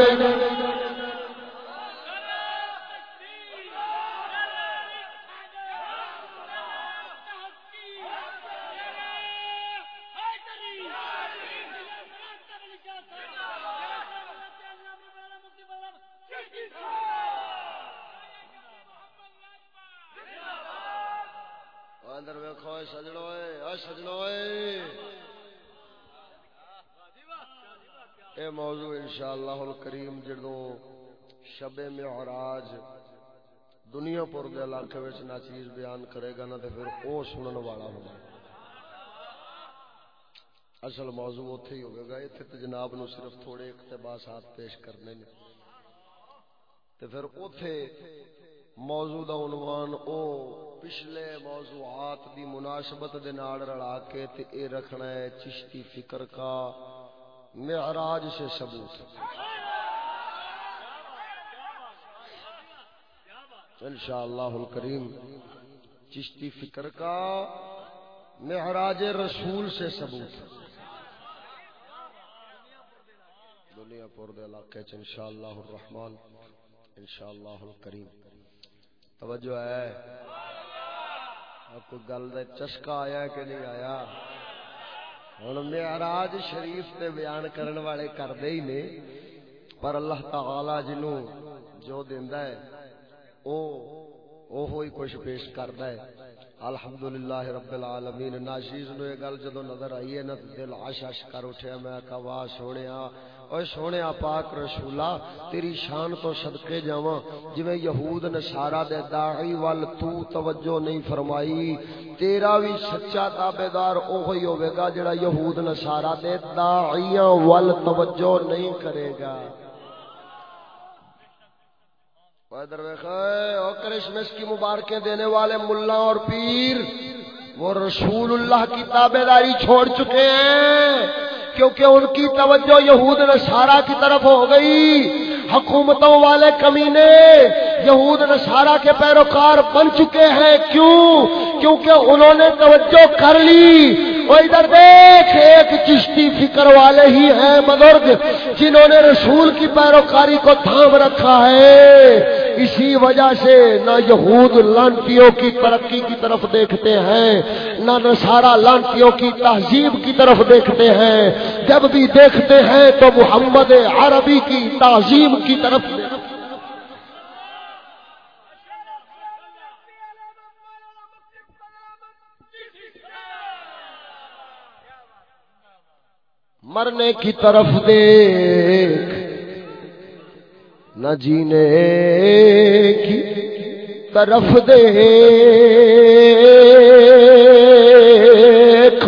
انشاءاللہ الکریم جدوں شب معراج دنیا پور دے علاقے وچ نہ چیز بیان کرے گا نا تے پھر او سنن والا ہوگا۔ اصل موضوع اوتھے ہی ہوے گا ایتھے تے جناب نو صرف تھوڑے اقتباسات پیش کرنے نے۔ تے پھر اوتھے موضوع دا عنوان او پچھلے موضوعات دی مناسبت دے نال رلا کے تے اے رکھنا ہے چشتی فکر کا معراج سے ثبوت۔ انشاءاللہ الکریم، چشتی فکر کا معراج رسول سے ثبوت۔ دنیا پور دے علاقے چ انشاءاللہ الرحمن، انشاءاللہ الکریم۔ توجہ ہے۔ کوئی گل دا چسکا آیا کہ نہیں آیا؟ ہوں معراج شریف تے بیان کرن والے کردے ہی نے، پر اللہ تعالی جنوں جو دیندا ہے، او او ہوئی کچھ پیش کردا ہے۔ الحمدللہ رب العالمین ناشیز نو یہ گل جدو نظر آئی ہے نا دل عش عش کر اٹھیا، میں کہا واہ سونیا اوے سونیا پاک رسولا، تیری شان تو صدقے جاواں۔ جویں یہود نصارا دے داعی ول تو توجہ نہیں فرمائی، تیرا بھی سچا تابعدار اوہی ہوے گا جڑا یہود نصارا دے داعیاں ول توجہ نہیں کرے گا۔ اور کرشمس کی مبارکیں دینے والے ملا اور پیر، وہ رسول اللہ کی تابے داری چھوڑ چکے ہیں۔ کیونکہ ان کی توجہ یہود نصارہ کی طرف ہو گئی۔ حکومتوں والے کمینے یہود نصارہ کے پیروکار بن چکے ہیں۔ کیوں؟ کیونکہ انہوں نے توجہ کر لی۔ وہ ادھر دیکھ، ایک چشتی فکر والے ہی ہیں بزرگ، جنہوں نے رسول کی پیروکاری کو تھام رکھا ہے۔ اسی وجہ سے نہ یہود لانتیوں کی ترقی کی طرف دیکھتے ہیں، نہ نسارا لانتیوں کی تہذیب کی طرف دیکھتے ہیں۔ جب بھی دیکھتے ہیں تو محمد عربی کی تہذیب کی طرف مرنے کی طرف دیکھ، نہ جینے کی طرف دے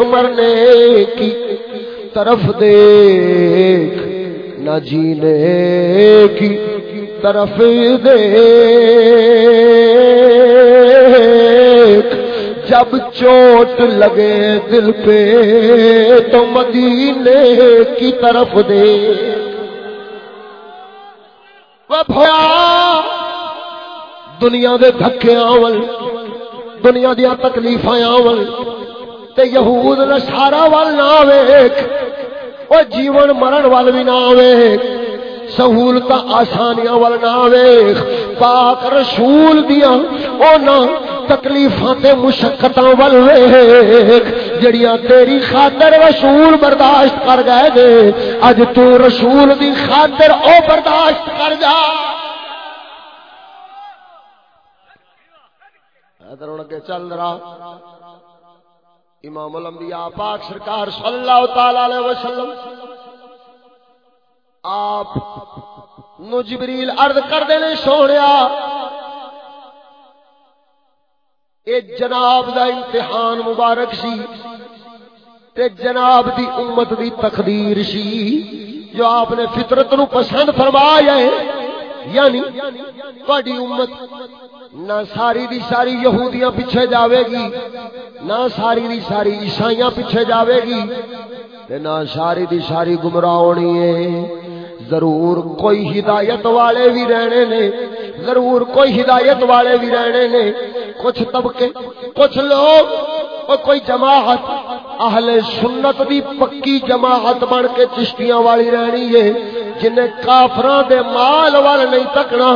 مرنے کی طرف دیکھ، نہ جینے کی طرف دے جب چوٹ لگے دل پہ تو مدینے کی طرف دے بھیا، دنیا دے دھکے آول، دنیا دیا تکلیف آول، تے یہود نشارا وال نہ ویک وہ جیون مرن وال بھی نہ ویک سہولت آسانیاں وال نہ ویک پاک رسول دیا، او نہ تکلیفاں تے مشقتاں ول ویکھ، جڑیاں تیری خاطر رسول برداشت کر گئے دے، اج تو رسول دی خاطر او برداشت کر جا۔ ادھر اگے چل رہا۔ امام الانبیاء پاک سرکار صلی اللہ تعالی علیہ وسلم، آپ نو جبریل عرض کر دینے سونیا اے جناب دا امتحان مبارک سی، تے جناب دی امت دی تقدیر سی، جو آپ نے فطرت نو پسند فرمایا ہے۔ یعنی تہاڈی امت نہ ساری دی ساری یہودیاں پیچھے جاوے گی، نہ ساری دی ساری عیسائیاں پیچھے جاوے گی، تے نہ ساری دی ساری گمراہ ہونی ہے۔ ضرور کوئی ہدایت والے بھی رہنے نے ضرور کوئی ہدایت والے بھی رہنے نے، کچھ طبقے، کچھ لوگ اور کوئی جماعت۔ اہل سنت دی پکی جماعت بن کے چشتیاں والی رہنی ہے، جنہیں کافراں دے مال وال نہیں تکنا،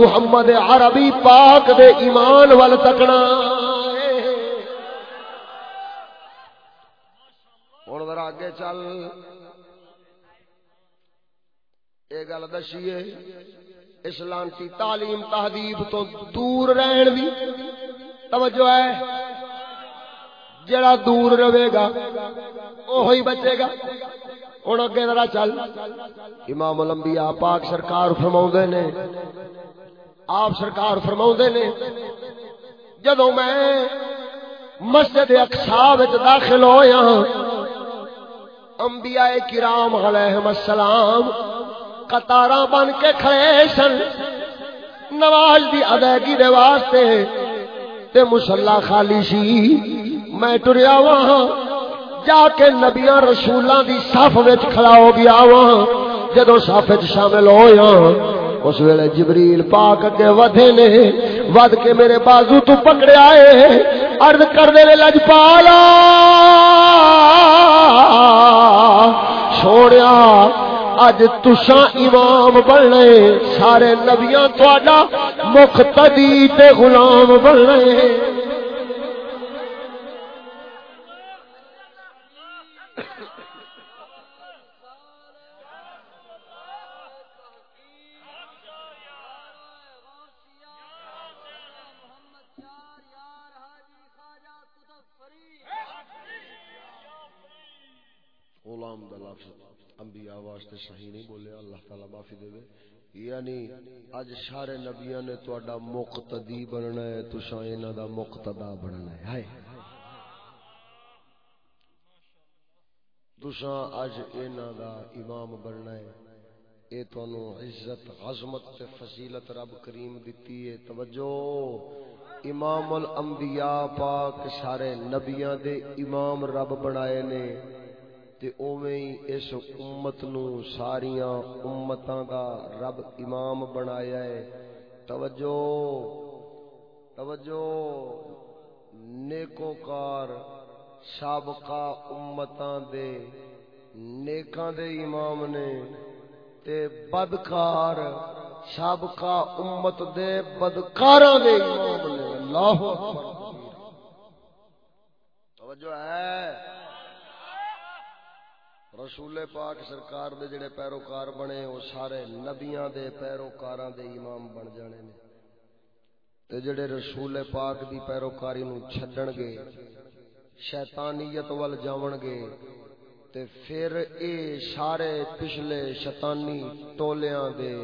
محمد عربی پاک دے ایمان وال تکنا۔ ہوں چل۔ یہ گل دسیے اسلامتی تعلیم تہذیب تو دور رہن بھی توجہ ہے؟ جڑا دور رہے گا وہی بچے گا. ہوں اگے ذرا چل. امام الانبیاء پاک سرکار فرما نے، آپ سرکار فرما نے جدو میں مسجد اقسا داخل ہویا انبیاء کرام علیہ السلام قطاراں بن کے کھڑے سن۔ نواز دی ادائیگی دے واسطے تے مسلح خالی سی۔ میں ٹریا وہاں۔ جا کے نبیاں رسولاں دی صف وچ کھڑا ہو گیا وہاں۔ جدو صف وچ شامل ہویا اس ویلے جبریل پاک اگے ودے نے۔ ود کے میرے بازو تو پکڑیا اے عرض کر دے لجپالا! سونیا اج تسا امام بننے سارے نبیاں تھوڑا مقتدی تے غلام بننے۔ انبیاء واسطے صحیح نہیں بولے، اللہ تعالی معافی دے۔ دے یعنی اج سارے نبیاں نے تہاڈا مقتدی بننا ہے، تساں انہاں دا مقتدا بننا ہے۔ ہائے۔ تساں اج انہاں دا امام بننا ہے۔ اے تانوں عزت، عظمت تے فضیلت رب کریم دتی ہے۔ توجہ۔ امام الانبیاء پاک سارے نبیاں دے امام رب بنائے نے۔ تے اوویں اس امت نو ساریاں امتاں دا رب امام بنایا ہے۔ توجہ توجہ، نیکوکار سابقہ امتاں دے، نیکاں دے امام نے تے بدکار سابقہ امت دے بدکاراں دے امام نے۔ اللہ اکبر۔ توجہ ہے۔ رسول پاک سرکار دے جڑے پیروکار بنے، وہ سارے نبیاں دے، پیروکاراں دے امام بن جانے نے۔ تے جڑے رسول پاک دی پیروکاری نو چھڈن گے، شیطانیت ول جاون گے، تے پھر اے سارے پچھلے شیطانی ٹولیاں دے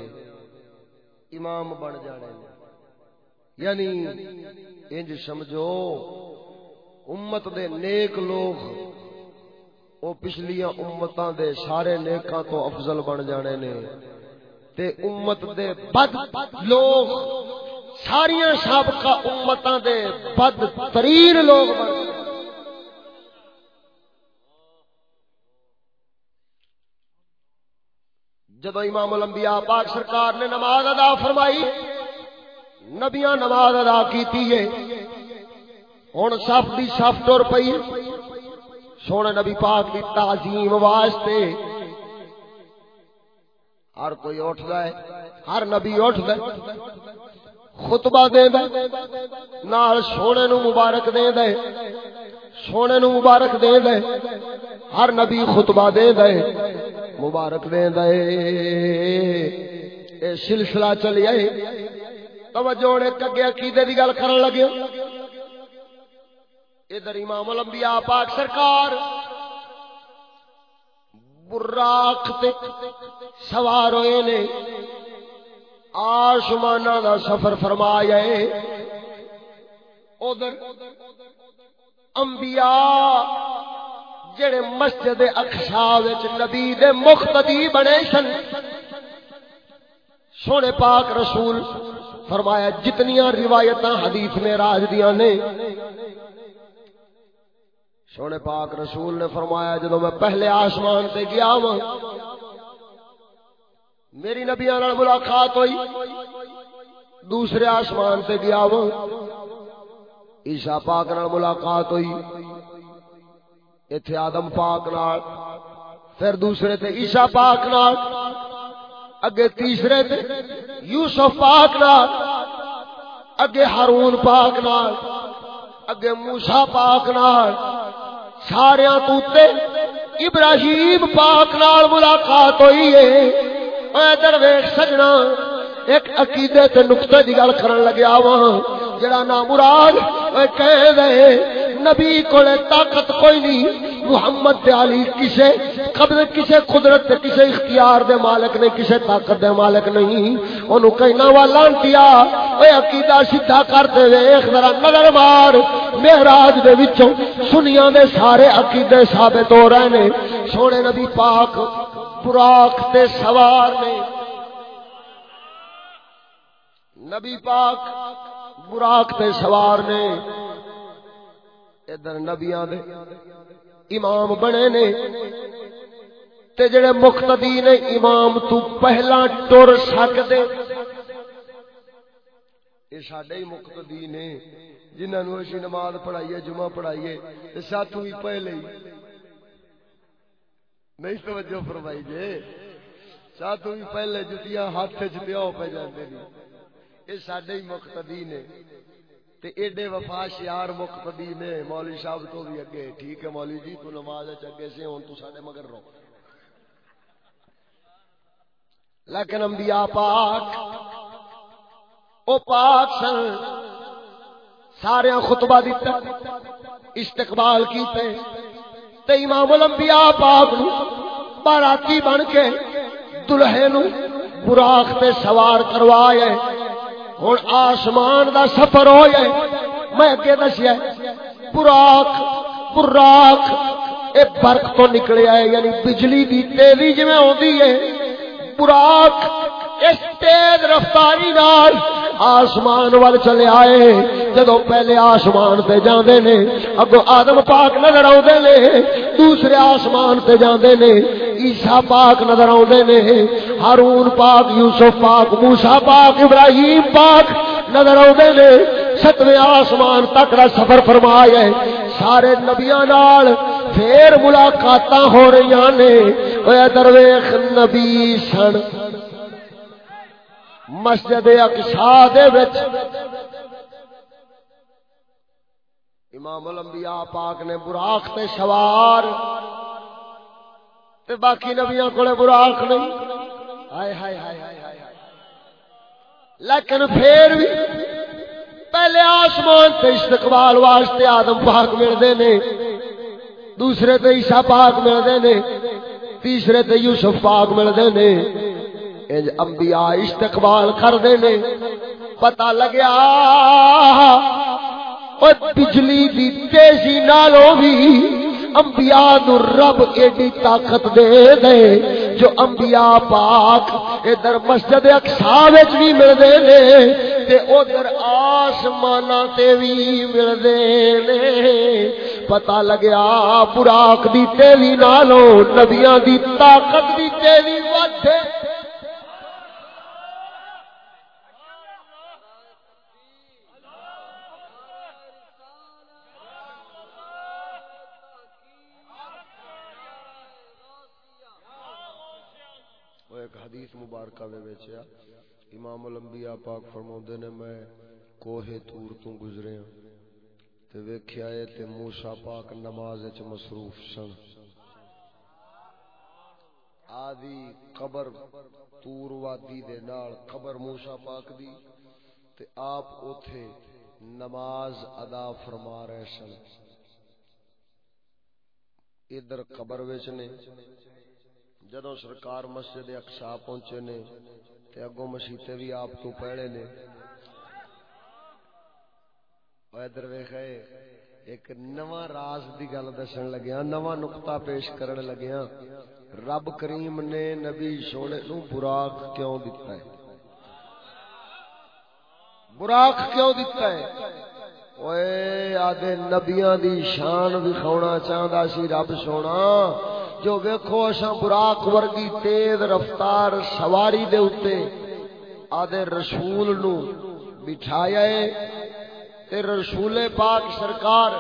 امام بن جانے نے۔ یعنی انج سمجھو، امت دے نیک لوگ او پچھلیاں امتاں دے سارے نیکاں تو افضل بن جانے نے۔ تے امت دے بد لوگ، ساریاں سابقہ امتاں دے بد ترین لوگ بن جدو امام الانبیاء پاک سرکار نے نماز ادا فرمائی، نبیاں نماز ادا کیتی ہے۔ ہن صف دی صف ٹر پئی۔ سونے نبی پاک کی تعظیم واسطے۔ ہر کوئی اٹھ ہے، ہر نبی اٹھ دے خطبہ دے دے نال سونے نو مبارک دے دے سونے نو مبارک دے دے ہر نبی خطبہ دے دے مبارک دے دے اے سلسلہ چلی آئے۔ توجہ نے کگے عقیدے دی گل کرن لگے ادھر امام الانبیاء پاک سرکار، براق تے سوار ہوئے نے آسمانہ دا سفر فرمایا ہے۔ ادھر انبیاء جڑے مسجد اقصا وچ نبی دے مقتدی بنے سن، سونے پاک رسول فرمایا، جتنیاں روایتاں حدیث میں راج دیاں نے سونے پاک رسول نے فرمایا جدو میں پہلے آسمان سے گیا وا میری نبیا ملاقات ہوئی، دوسرے آسمان سے گیا وا عیسا پاک نال ملاقات ہوئی اتے آدم پاک نال، پھر دوسرے تے عیسا پاک نال، اگے تیسرے تے یوسف پاک نال، اگے ہارون پاک نال، اگے موسا پاک نال سارے ابراہیم پاک نال ملاقات ہوئی ہے۔ درویش سجنا ایک عقیدے تے نقطے دی گل کرن لگیا وا جڑا نا مراد کہہ دے، نبی کولے طاقت کوئی نہیں محمد علی کسے قبض کسے، قدرت تے کسے، اختیار دے مالک نے کسے، طاقت دے مالک نہیں۔ اونوں کہنا وا لانتیا اے عقیدہ سیدھا کر دے ویکھ ذرا نظر مار۔ معراج دے وچوں سنیاں دے سارے عقیدے ثابت ہو رہے نے۔ سونے نبی پاک، براق تے سوار نے۔ نبی پاک، براق تے سوار نے۔ ادھر نبیاں دے امام بنے نے۔ تے جڑے مقتدی نے امام تو پہلا ٹر سکدے۔ یہ ساڈے ہی مقتدی نے، جنہاں نو اسی نماز پڑھائیے، جمعہ پڑھائیے، تے ساتھ ہی پہلے ہی۔ نہیں توجہ فرمائی جے۔ ساتھ ہی پہلے جتیاں ہاتھ وچ دیو پہ جاندے نے یہ ساڈے ہی مقتدی نے۔ تے ایڈے وفا شیار مقتدی نے مولوی صاحب تو بھی اگے۔ ٹھیک ہے مولوی جی تو نماز اگے سے ہن تو ساڈے مگر رہو لیکن انبیاء پاک، او پاک سن، سارے خطبہ دیتا استقبال کیتے۔ تے امام الانبیاء پاک نو باراتی بن کے دلہے نو براق تے سوار کروائے ہوں آسمان دا سفر ہو جائے میں اگے دسیا براق براق، اے برق تو نکلیا ہے یعنی بجلی دی تیزی جی آتی ہے۔ براق اس تیز رفتاری نال آسمان وال چلے آئے۔ جدو پہلے آسمان تے جاندے نے اگو آدم پاک نظر آدھے نے، دوسرے آسمان تے جاندے نے، عیسیٰ پاک نظر آدھے نے، ہارون پاک، یوسف پاک موسا پاک، ابراہیم پاک نظر آدھے نے۔ ستویں آسمان تک کا سفر فرمایا ہے۔ سارے نبیاں نال پھر ملاقات ہو رہی نے درویخ نبی سن۔ مسجد اقصا دے وچ۔ امام الانبیاء پاک نے براق تے سوار تے باقی نبیاں کولے براق نہیں۔ ہائے ہائے ہائے ہائے ہائے۔ لیکن پھر بھی پہلے آسمان تے استقبال واسطے آدم پاک ملدے نے، دوسرے تے عیسیٰ پاک ملدے نے، تیسرے تے یوسف پاک ملدے نے۔ انبیاء استقبال کردے نے۔ پتہ لگیا او بجلی دی تیزی نالوں بھی انبیاء نو رب ایڈی طاقت دے دے جو انبیاء پاک ادھر مسجد اقصا وچ بھی ملدے نے تے ادھر آسماناں تے بھی ملدے نے۔ پتہ لگیا براق دی تیزی نالوں نبیاں دی طاقت دی تیزی وڈے حدیث مبارکہ دے وچ امام الانبیاء پاک فرماوندے نے، میں کوہ تور تو گزرے ہاں تے ویکھیا اے تے موسی پاک نماز وچ مصروف سن۔ آدی قبر تور وادی دے نال، قبر موسی پاک دی، تے آپ اوتھے نماز ادا فرما رہے سن۔ ادھر قبر وچ نے جدو سرکار مسجد اقسا پہنچے نے تے اگوں مسیتے بھی آپ تو پہلے نے۔ ادھر ویخے ایک نواں راز دی گل دسن لگیا نواں نقطہ پیش کرن لگیا رب کریم نے نبی سونے نو براق کیوں دیتا ہے؟ براق کیوں دیتا ہے؟ اوے آدھے نبیاں دی شان دکھاونا چاہندا سی، رب سونا۔ جو ویکھو اساں براق ورگی تیز رفتار سواری دے اوتے آدھے رسول نو بٹھایا ہے تے رسول پاک سرکار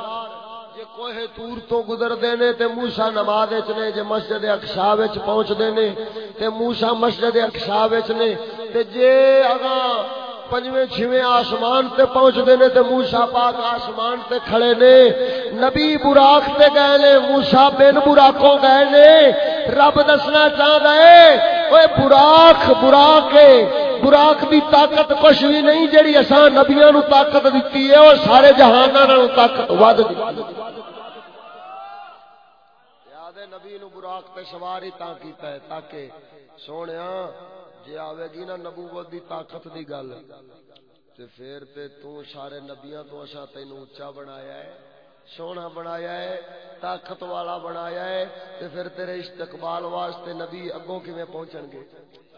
جے کوہ تور تو گزر دینے تے موسیٰ نماز وچ نے، جے مسجد اقصا وچ پہنچ دینے تے موسیٰ مسجد اقصا وچ نے، تے جے اگاں پنجویں، چھویں آسمان تے پہنچ دے نے تے موسی پاک آسمان تے کھڑے نے۔ نبی براق تے گئے نے، موسی بن براقوں گئے نے۔ رب دسنا چاہدا ہے اوے براق براق براق دی طاقت کچھ بھی نہیں جڑی اساں نبیاں نو طاقت دتی ہے او سارے جہاناں نالوں طاقت ود دتی نبی نو براق تے سواری تا کیتا ہے تاکہ سونیا جے آوے گی نا نبوت دی طاقت دی گل، تے پھر تے تو سارے نبیاں تو اسا تینوں اونچا بنایا ہے، سونا بنایا ہے، طاقت والا بنایا ہے، تے پھر تیرے استقبال واسطے نبی اگوں کیویں پہنچن گے؟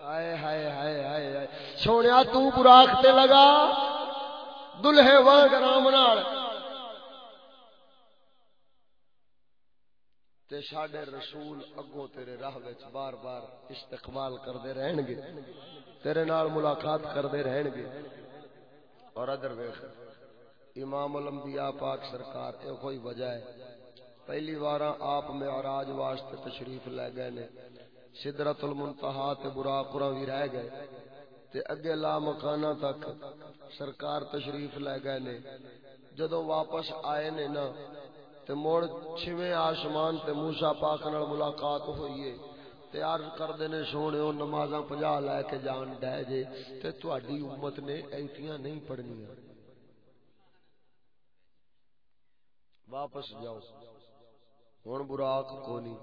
ہائے ہائے ہائے ہائے ہائے، سونیا تو براق تے لگا، دلہے وانگ رام نال تے ساڈے رسول اگوں تیرے راہ وچ بار بار استقبال کردے رہن گے تیرے نال ملاقات کردے رہن گے اور ادھر ویکھ، امام الانبیاء پاک سرکار اے کوئی وجہ ہے۔ پہلی بار آپ معراج واسطے تشریف لے گئے نے، سدرت المنتہا تے براق وی رہ گئے۔ تے اگے لا مکانہ تک سرکار تشریف لے گئے نے۔ جدوں واپس آئے نے نا تے موڑ چھویں آسمان تے موسیٰ پاک نال ملاقات ہوئی ہے۔ تے عرض کردے نے سونے او نمازاں پجا لے کے جان ڈے جے تے تہاڈی امت نے ایتیاں نہیں پڑھنیاں۔ واپس جاؤ۔ ہن براق کو نہیں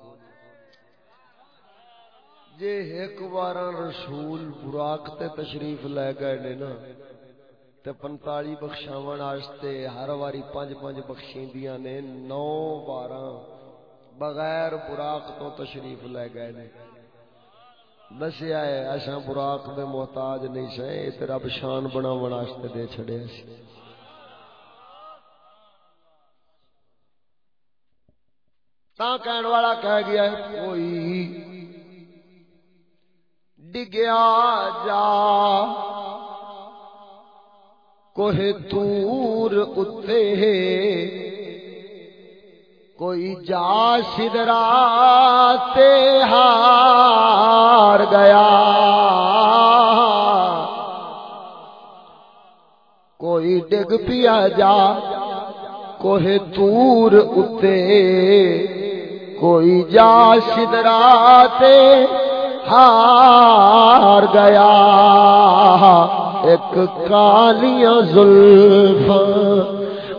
جے ایک بار رسول براق تے تشریف لے گئے نے نا تے پنتالی بخشاون واسطے ہر واری پنج پنج بخشیندیاں نے، نو بارہ، بغیر براق تو تشریف لے گئے نے۔ دسیا ہے اساں براق دے محتاج نہیں سے تے رب شان بناون واسطے دے چھڑے سی تا کہن والا کہہ گیا ہے، کوئی ڈگیا جا۔ کوہ تور اتے کوئی جا سدرا ہار گیا۔ کوئی ڈگ پیا جا۔ کوہ تور اتے۔ کوئی جا سدرا ہار گیا۔ ایک کالیاں زلف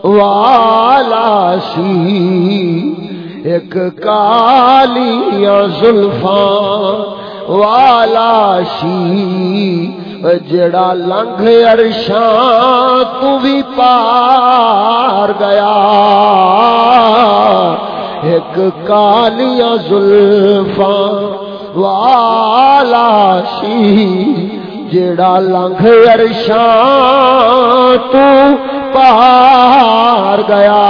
والا سی۔ ایک کالیاں زلف والا سی۔ جڑا لنگ ارشاں تو بھی پار گیا۔ ایک کالیاں زلف والا سی۔ جڑا لنگ ارشان تو پار گیا۔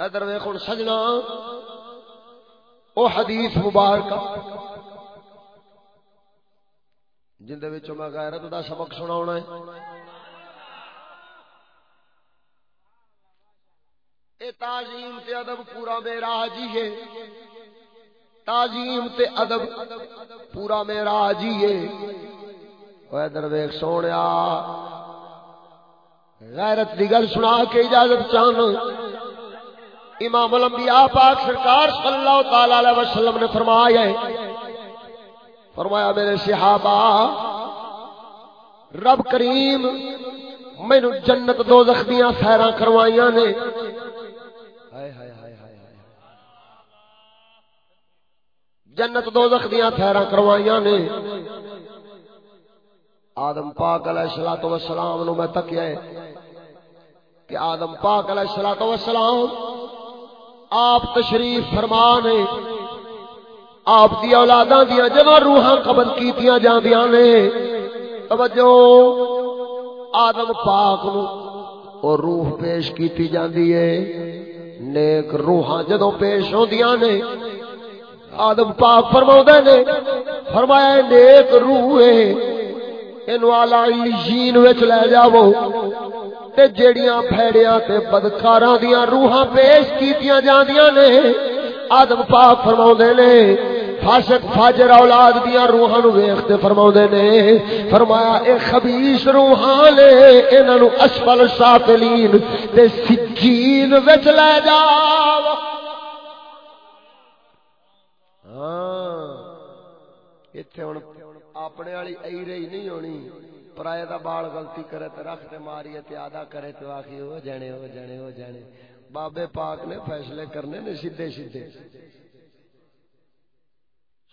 ادھر ویخ سجنا وہ حدیث مبارک جن دے وچوں میں غیرت دا سبق سنا ہے۔ اے تعظیم تے ادب پورا میرا جی ہے۔ تعظیم تے ادب پورا میرا جی ہے۔ ادھر ویخ سونے غیرت دی گل سنا کے اجازت چاہنا۔ امام الانبیاء پاک سرکار صلی اللہ تعالی علیہ وسلم نے فرمایا ہے۔ فرمایا میرے صحابہ، رب کریم مینو جنت دو زخمیاں سیرا کروائیاں نے۔ جنت دو زخمیاں سیرا کروائیاں نے۔ آدم پاک علیہ الصلوۃ والسلام نو میں تکیا ہے کہ آدم پاک علیہ الصلوۃ والسلام آپ تشریف فرما نے۔ آپ دی اولاداں دیا جدو روحاں قبض کیتیاں جاندیاں نے۔ توجہ۔ آدم پاک نو اور روح پیش کیتی جاندی ہے۔ نیک روحاں جدو پیش ہوندیاں نے، آدم پاک فرماؤں نے، فرمایا نیک روح ہے۔ انو آلہ علیشین وچ لے جاؤ۔ تے جیڑیاں پھیڑیاں تے بدکاراں دیاں روحاں پیش کیتیاں جاندیاں نے، آدم پاک فرماؤں نے فاسق فاجر اولاد دیا روحاں نو ویکھتے فرماوندے نے، فرمایا، اے خبیث روحاں لے، انہاں نو اسفل سافلین تے سجین وچ لے جاو ہاں ایتھے ہن اپنے والی ای رہی نہیں ہونی، پرائے دا بال غلطی کرے تے رکھ تے ماریے تے آدھا کرے تے آخی ہو جانے ہو جانے ہو جانے بابے پاک نے فیصلے کرنے نے سیدھے سیدھے۔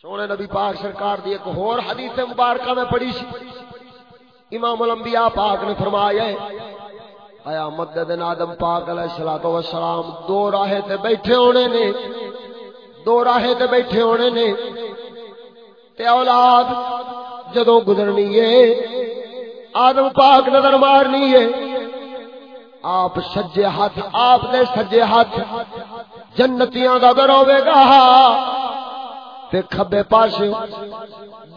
سونے نبی پاک سرکار دی ایک اور حدیث مبارکہ میں پڑھی سی۔ امام الانبیاء پاک نے فرمایا ہے آیا مدد آدم پاک علیہ الصلوۃ والسلام، دو راہے تے بیٹھے ہونے نے۔ دو راہے تے بیٹھے ہونے نے۔ تے اولاد جدوں گزرنی ہے، آدم پاک نظر مارنی ہے۔ آپ سجے ہاتھ، آپ نے سجے ہاتھ جنتیاں دا در ہوے گا۔ تے کھبے پاسے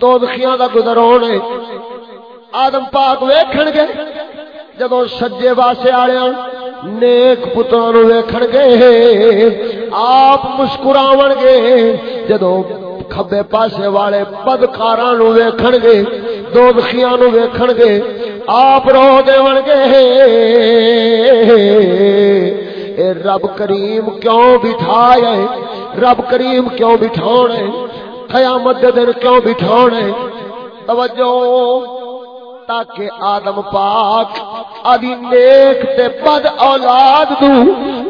دو دخیاں دا گزر ہونے۔ آدم پاک ویکھن گے جدوں سجے واسے والے نیک پتراں نو ویکھن گے آپ مسکراون گے۔ جدوں کھبے پاسے والے بدکاراں نو ویکھن گے دو دخیاں نو ویکھن گے، آپ رو دیون گے۔ اے رب کریم کیوں بٹھائے؟ رب کریم کیوں بٹھاونے قیامت دے دن کیوں بٹھاونے توجہ، تاکہ آدم پاک آدھی نیک تے بد اولاد نو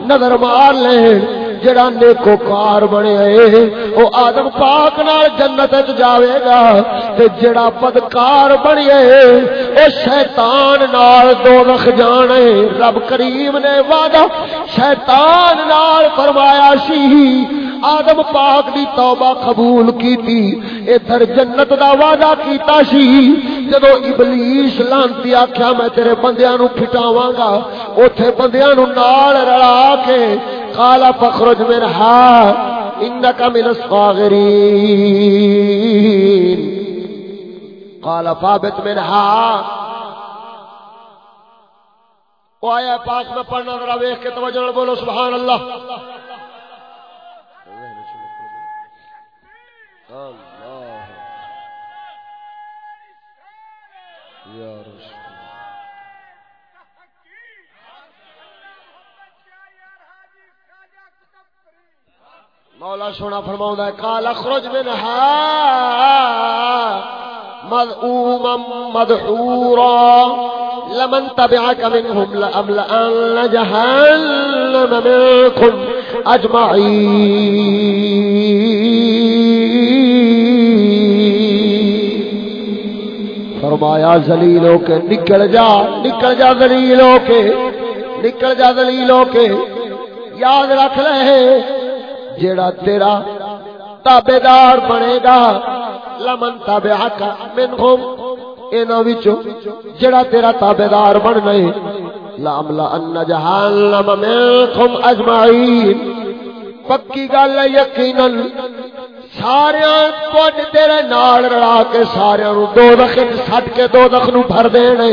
نظر مار لیں جڑا نیکو کار بنے او آدم پاک نال جنت وچ جاوے گا، تے جڑا بدکار بنے او شیطان نال دوزخ جانے رب کریم نے وعدہ شیطان نال فرمایا سی، آدم پاک دی توبہ قبول کیتی، ادھر جنت دا وعدہ کیتا سی۔ جدو ابلیس لانتی آکھیا، میں تیرے بندیاں نو پھٹاواں گا، اوتھے بندیاں نو نال رلا کے قال فخرج منها انك من الصاغرين. قال فابت منها. وہ آیا پاک میں پڑھنا ذرا ویخ کے توجہ بولو، سبحان اللہ. ہاں یا رسول مولا سونا فرماؤں ہے کال اخرج منها مذعوما مدحورا، لمن تبعك منهم لأملأن جهنم منكم أجمعين. فرمایا ذلیل ہو کے، نکل جا نکل جا ذلیل ہو کے، نکل جا ذلیل ہو کے، یاد رکھ لے۔ جیڑا تیرا تابے دار بنے گا لمن تابے آکا من ہوم اینا وچو جیڑا تیرا تابے دار بن گئے لاملا ان جہنم منکم اجمعین۔ پکی گل یقیناً۔ سارے تیرے نال رلا کے سارے دو دخ سٹ کے دو دخ نو بھر دینے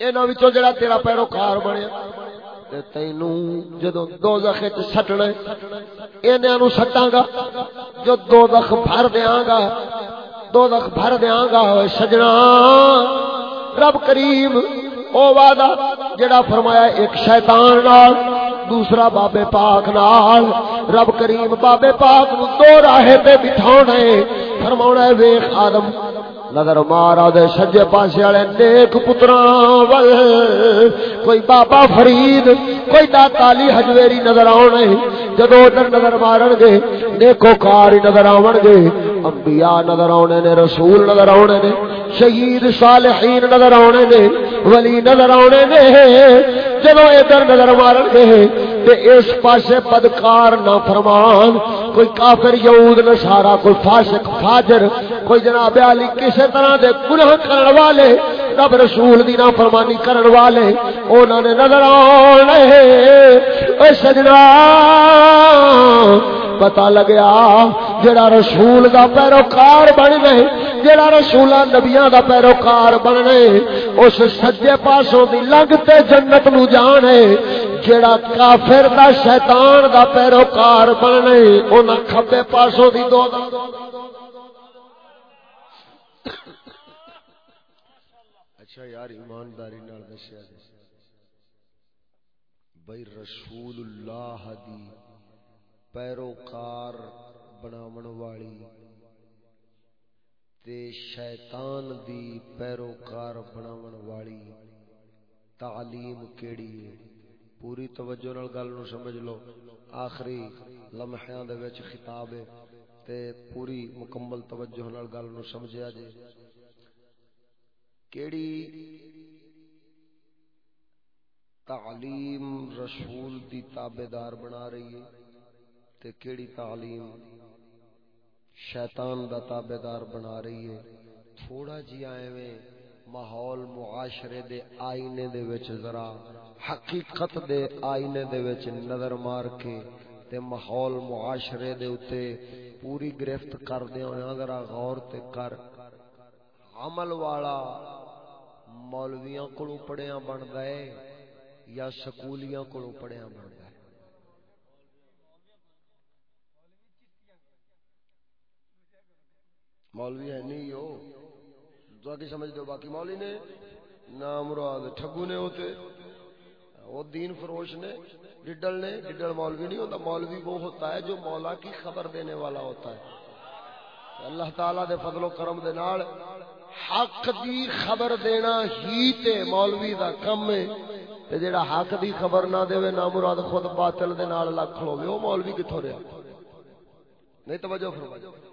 اینا وچو جڑا تیرا پیروکار بنے تینو جدو دو دخ سٹنا انہوں سٹاں گا جو دو دخ بھر دیاں گا دو دخ بھر دیاں گا سجنا رب کریم او وعدہ جڑا فرمایا ایک شیطان نال دوسرا بابے پاک نال رب کریم بابے پاک نو دو راہے تے بٹھاونا ہے فرماونا ہے ویکھ آدم نظر مارا دے سجے پاسے والے نیک پتراں ول کوئی بابا فرید، کوئی داتا علی حجویری نظر آنے جدو ادھر نظر مارن گے، نیکو کاری نظر آون گے۔ انبیاء نظر آنے نے، رسول نظر آنے نے، شہید صالحین نظر آنے نے۔ ولی نظر آونے نے جدو ادھر نظر مارن گے، تے اس پاسے بدکار نہ فرمان کوئی کافر یہود نصارا کوئی فاسق، فاجر، کوئی جناب علی کسی طرح دے گناہ کرن والے، رب رسول دی نافرمانی کرن والے، انہاں نے نظر آنے اے سجنا پتا لگیا، جڑا رسول دا پیروکار بن گئے جڑا رسول نبیاں دا پیروکار بن گئے اس سجے پاسوں دی لنگ تے جنت نو جانے، جڑا کافر دا شیطان دا پیروکار بن گئے انہاں کھبے پاسوں دی دو اچھا یار، ایمانداری نال دسیا جی۔ بھائی، رسول اللہ دی پیروکار بناون والی تے شیطان دی پیروکار بناون والی تعلیم کیڑی ہے۔ پوری توجہ نال گل نو سمجھ لو۔ آخری لمحیاں دے وچ خطاب ہے تے پوری مکمل توجہ نال گل نو سمجھیا جے۔ کیڑی تعلیم رسول دی تابعدار بنا رہی ہے تے کیڑی تعلیم شیطان دا تابعدار بنا رہی ہے۔ تھوڑا جی ایویں ماحول معاشرے دے آئینے دے وچ ذرا، حقیقت دے آئینے دے وچ نظر مار کے تے ماحول معاشرے دے اتے پوری گرفت کر دے ہویا ذرا غور تے کر، عمل والا مولویاں کولوں پڑھیاں بندا ہے یا سکولیاں کولوں پڑھیاں بندا ہے مولوی ہے نہیں ہو۔ تو آگے سمجھ دو باقی مولوی نے نام مراد ٹھگو نے ہوتے۔ وہ دین فروش نے، ڈڈل نے، ڈڈل مولوی نہیں ہوتا۔ مولوی وہ ہوتا ہے جو مولا کی خبر دینے والا ہوتا ہے۔ اللہ تعالیٰ دے فضل و کرم دے نال حق دی خبر دینا ہی تے مولوی دا کم ہے۔ تے جیڑا حق دی خبر نہ دے نہ مراد خود باطل دے نال لکھ لوے وہ مولوی کتھوں رہا نہیں توجہ فرماؤ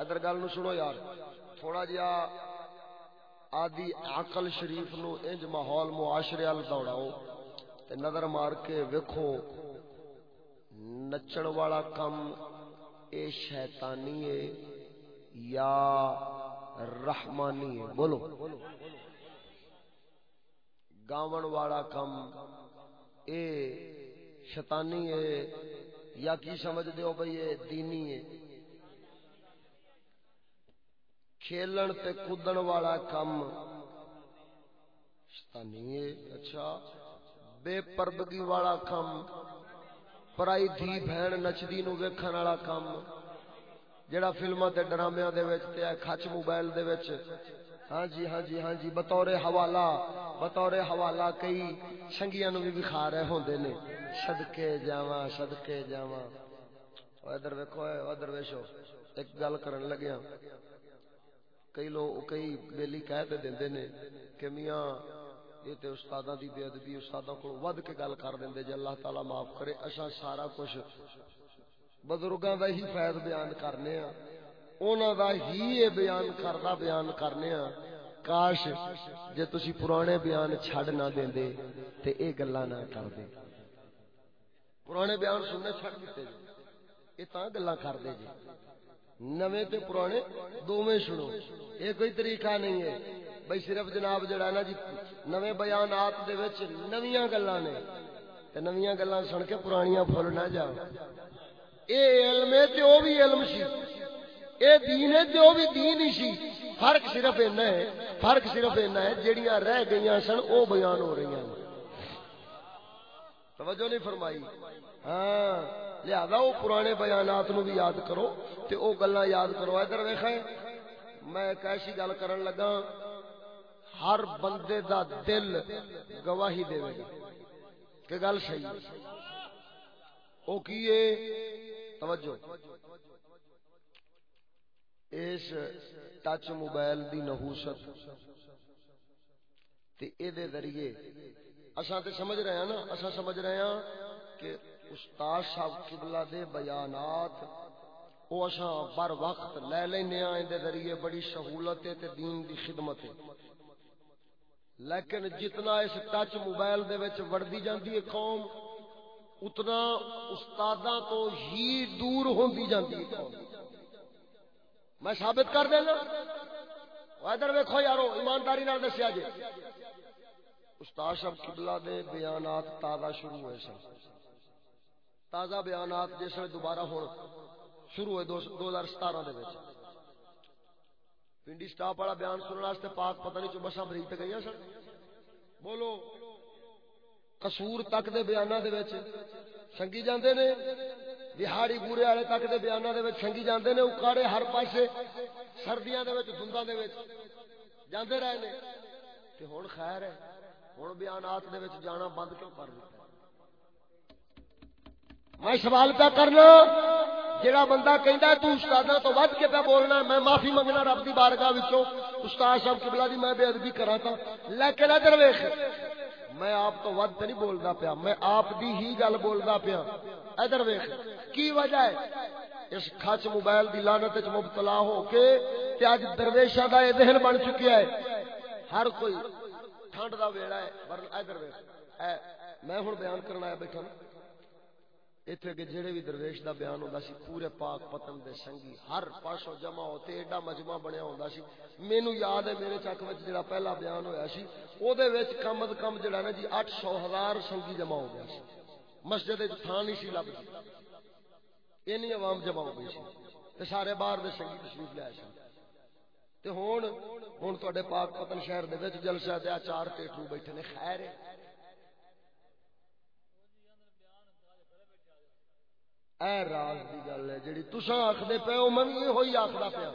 ادھر گل نو سنو یار، تھوڑا جہا آدی عقل شریف نو انج ماحول معاشرے ال دوڑاؤ تے نظر مار کے ویکھو نچن والا کم اے شیطانی ہے یا رحمانی ہے بولو۔ گاون والا کم اے شیطانی ہے یا کی سمجھ دیو بھئی یہ دینی ہے کھیلن تے کودن والا کم۔ شتانی اچھا۔ بے پردگی والا کم۔ پرائی دھی بہن نچدی نو ویکھن والا کم۔ جڑا فلماں تے ڈرامیاں دے وچ تے کھچ موبائل دے وچ۔ ہاں جی ہاں جی ہاں جی بطور حوالہ بطور حوالہ کئی سنگیاں نو بھی بخا رہے ہوندے نے۔ صدکے جاواں صدکے جاواں۔ او ادھر ویکھو، او ادھر ویشو۔ ایک گل کرن لگیا کئی لوگ کئی بیلی کہہ دے دیندے نے کہ میاں، یہ تے استاداں دی بے ادبی استاداں کو ود کے گل کر دیندے جے اللہ تعالی معاف کرے۔ اساں سارا کچھ بزرگاں دا ہی فیض بیان کرنے ہاں۔ انہاں دا ہی یہ بیان کردا بیان کرنے ہاں۔ کاش جے تسی پرانے بیان چھڈ نہ دیندے تے اے گلاں نہ کردے۔ پرانے بیان سننے چھڈ دتے اے تاں گلاں کردے جی نویں تے پرانے، دوویں سنو۔ یہ کوئی طریقہ نہیں ہے۔ بھائی صرف جناب جڑا نا جی نویں بیانات دے وچ نویاں گلاں نے۔ تے نویاں گلاں سن کے پرانیاں پھل نہ جاؤ اے علم ہے تے او بھی علم سی۔ اے دین ہے تے او بھی دین ہی سی۔ فرق صرف اینا ہے، فرق صرف اینا ہے، جڑیاں رہ گئیاں سن، او بیان ہو رہی ہیں توجہ نہیں فرمائی۔ ہاں لہذا وہ پرانے بیانات نو بھی یاد کرو تے او گلاں یاد کرو۔ ادھر ویکھیں، میں ایک ایسی گل کرن لگا، ہر بندے دا دل گواہی دے گا۔ کہ گل صحیح ہے۔ او کیے توجہ۔ اس ٹچ موبائل دی نحوست۔ تے اے دے ذریعے، اساں تے سمجھ رہے ہیں نا، اساں سمجھ رہے ہیں کہ استاد صاحب قبلہ دے بیانات، او اساں بر وقت لے لینے ہیں دے ذریعے بڑی سہولت تے دین دی خدمت ہے۔ لیکن جتنا اس ٹچ موبائل دے وچ وڑدی جاندی ہے قوم، اتنا استاداں تو ہی دور ہوندی جاندی ہے قوم۔ میں ثابت کر دینا ادھر ویکھو یارو، ایمانداری نال دسیا جی استاد صاحب قبلہ دے بیانات تازہ شروع ہوئے سن۔ تازہ بیانات جس میں دوبارہ ہوں شروع ہوئے دو ہزار ستارہ پنڈی سٹاپ والا بیان سننے واسطے پاک پتہ نہیں جو بساں بریک تے گئیاں سن۔ بولو، قصور تک دے بیاناں دے وچ سنگی جاندے نے، دہاڑی پورے والے تک دے بیاناں دے وچ سنگی جاندے نے، اکاڑے ہر پاسے سردیاں دے وچ، دھنداں دے وچ جاندے رہے نے۔ تے ہن خیر ہے، ہن بیانات دے وچ جانا بند کیوں کر دتا میں سوال پہ کرنا، جڑا بندہ کہندا تو استاداں تو ود کے پہ بولنا میں معافی منگنا رب دی بارگاہ وچوں۔ استاد صاحب قبلہ دی میں بے ادبی کراں تا لیکن ادھر ویکھ، میں آپ تو ود تے نہیں بولدا پیا، میں آپ دی ہی گل بولدا پیا۔ ادھر ویکھ، کی وجہ ہے؟ اس کھچ موبائل دی لعنت وچ مبتلا ہو کے تے اج درویشاں دا اے ذہن بن چکیا ہے۔ ہر کوئی ٹھنڈ دا ویڑا ہے ورن ادھر ویکھ۔ میں ہن بیان کرنا ہے بیٹھا اتنے کہ جڑے بھی درویش دا بیان ہوتا سی پورے پاک پتن دے سنگی ہر پاسوں جمع ہوتے ایڈا مجمع بنیا ہوتا سی مینو یاد ہے میرے چک وچ جڑا پہلا بیان ہویا سی او دے وچ کم از کم جڑا نا جی 800 ہزار سنگی جمع ہو گیا سی مسجد وچ تھان نہیں سی لبدی اینی عوام جمع ہو گئی سی تے سارے باہر دے سنگی تشریف لے سن تے ہن ہن تواڈے پاک پتن شہر دے وچ جلسہ تے چار ٹیٹرو بیٹھے نے خیر ہے اے راز دی گل ہے جڑی تساں آکھدے پے، او میں وی ہوئی آکھدا پیا۔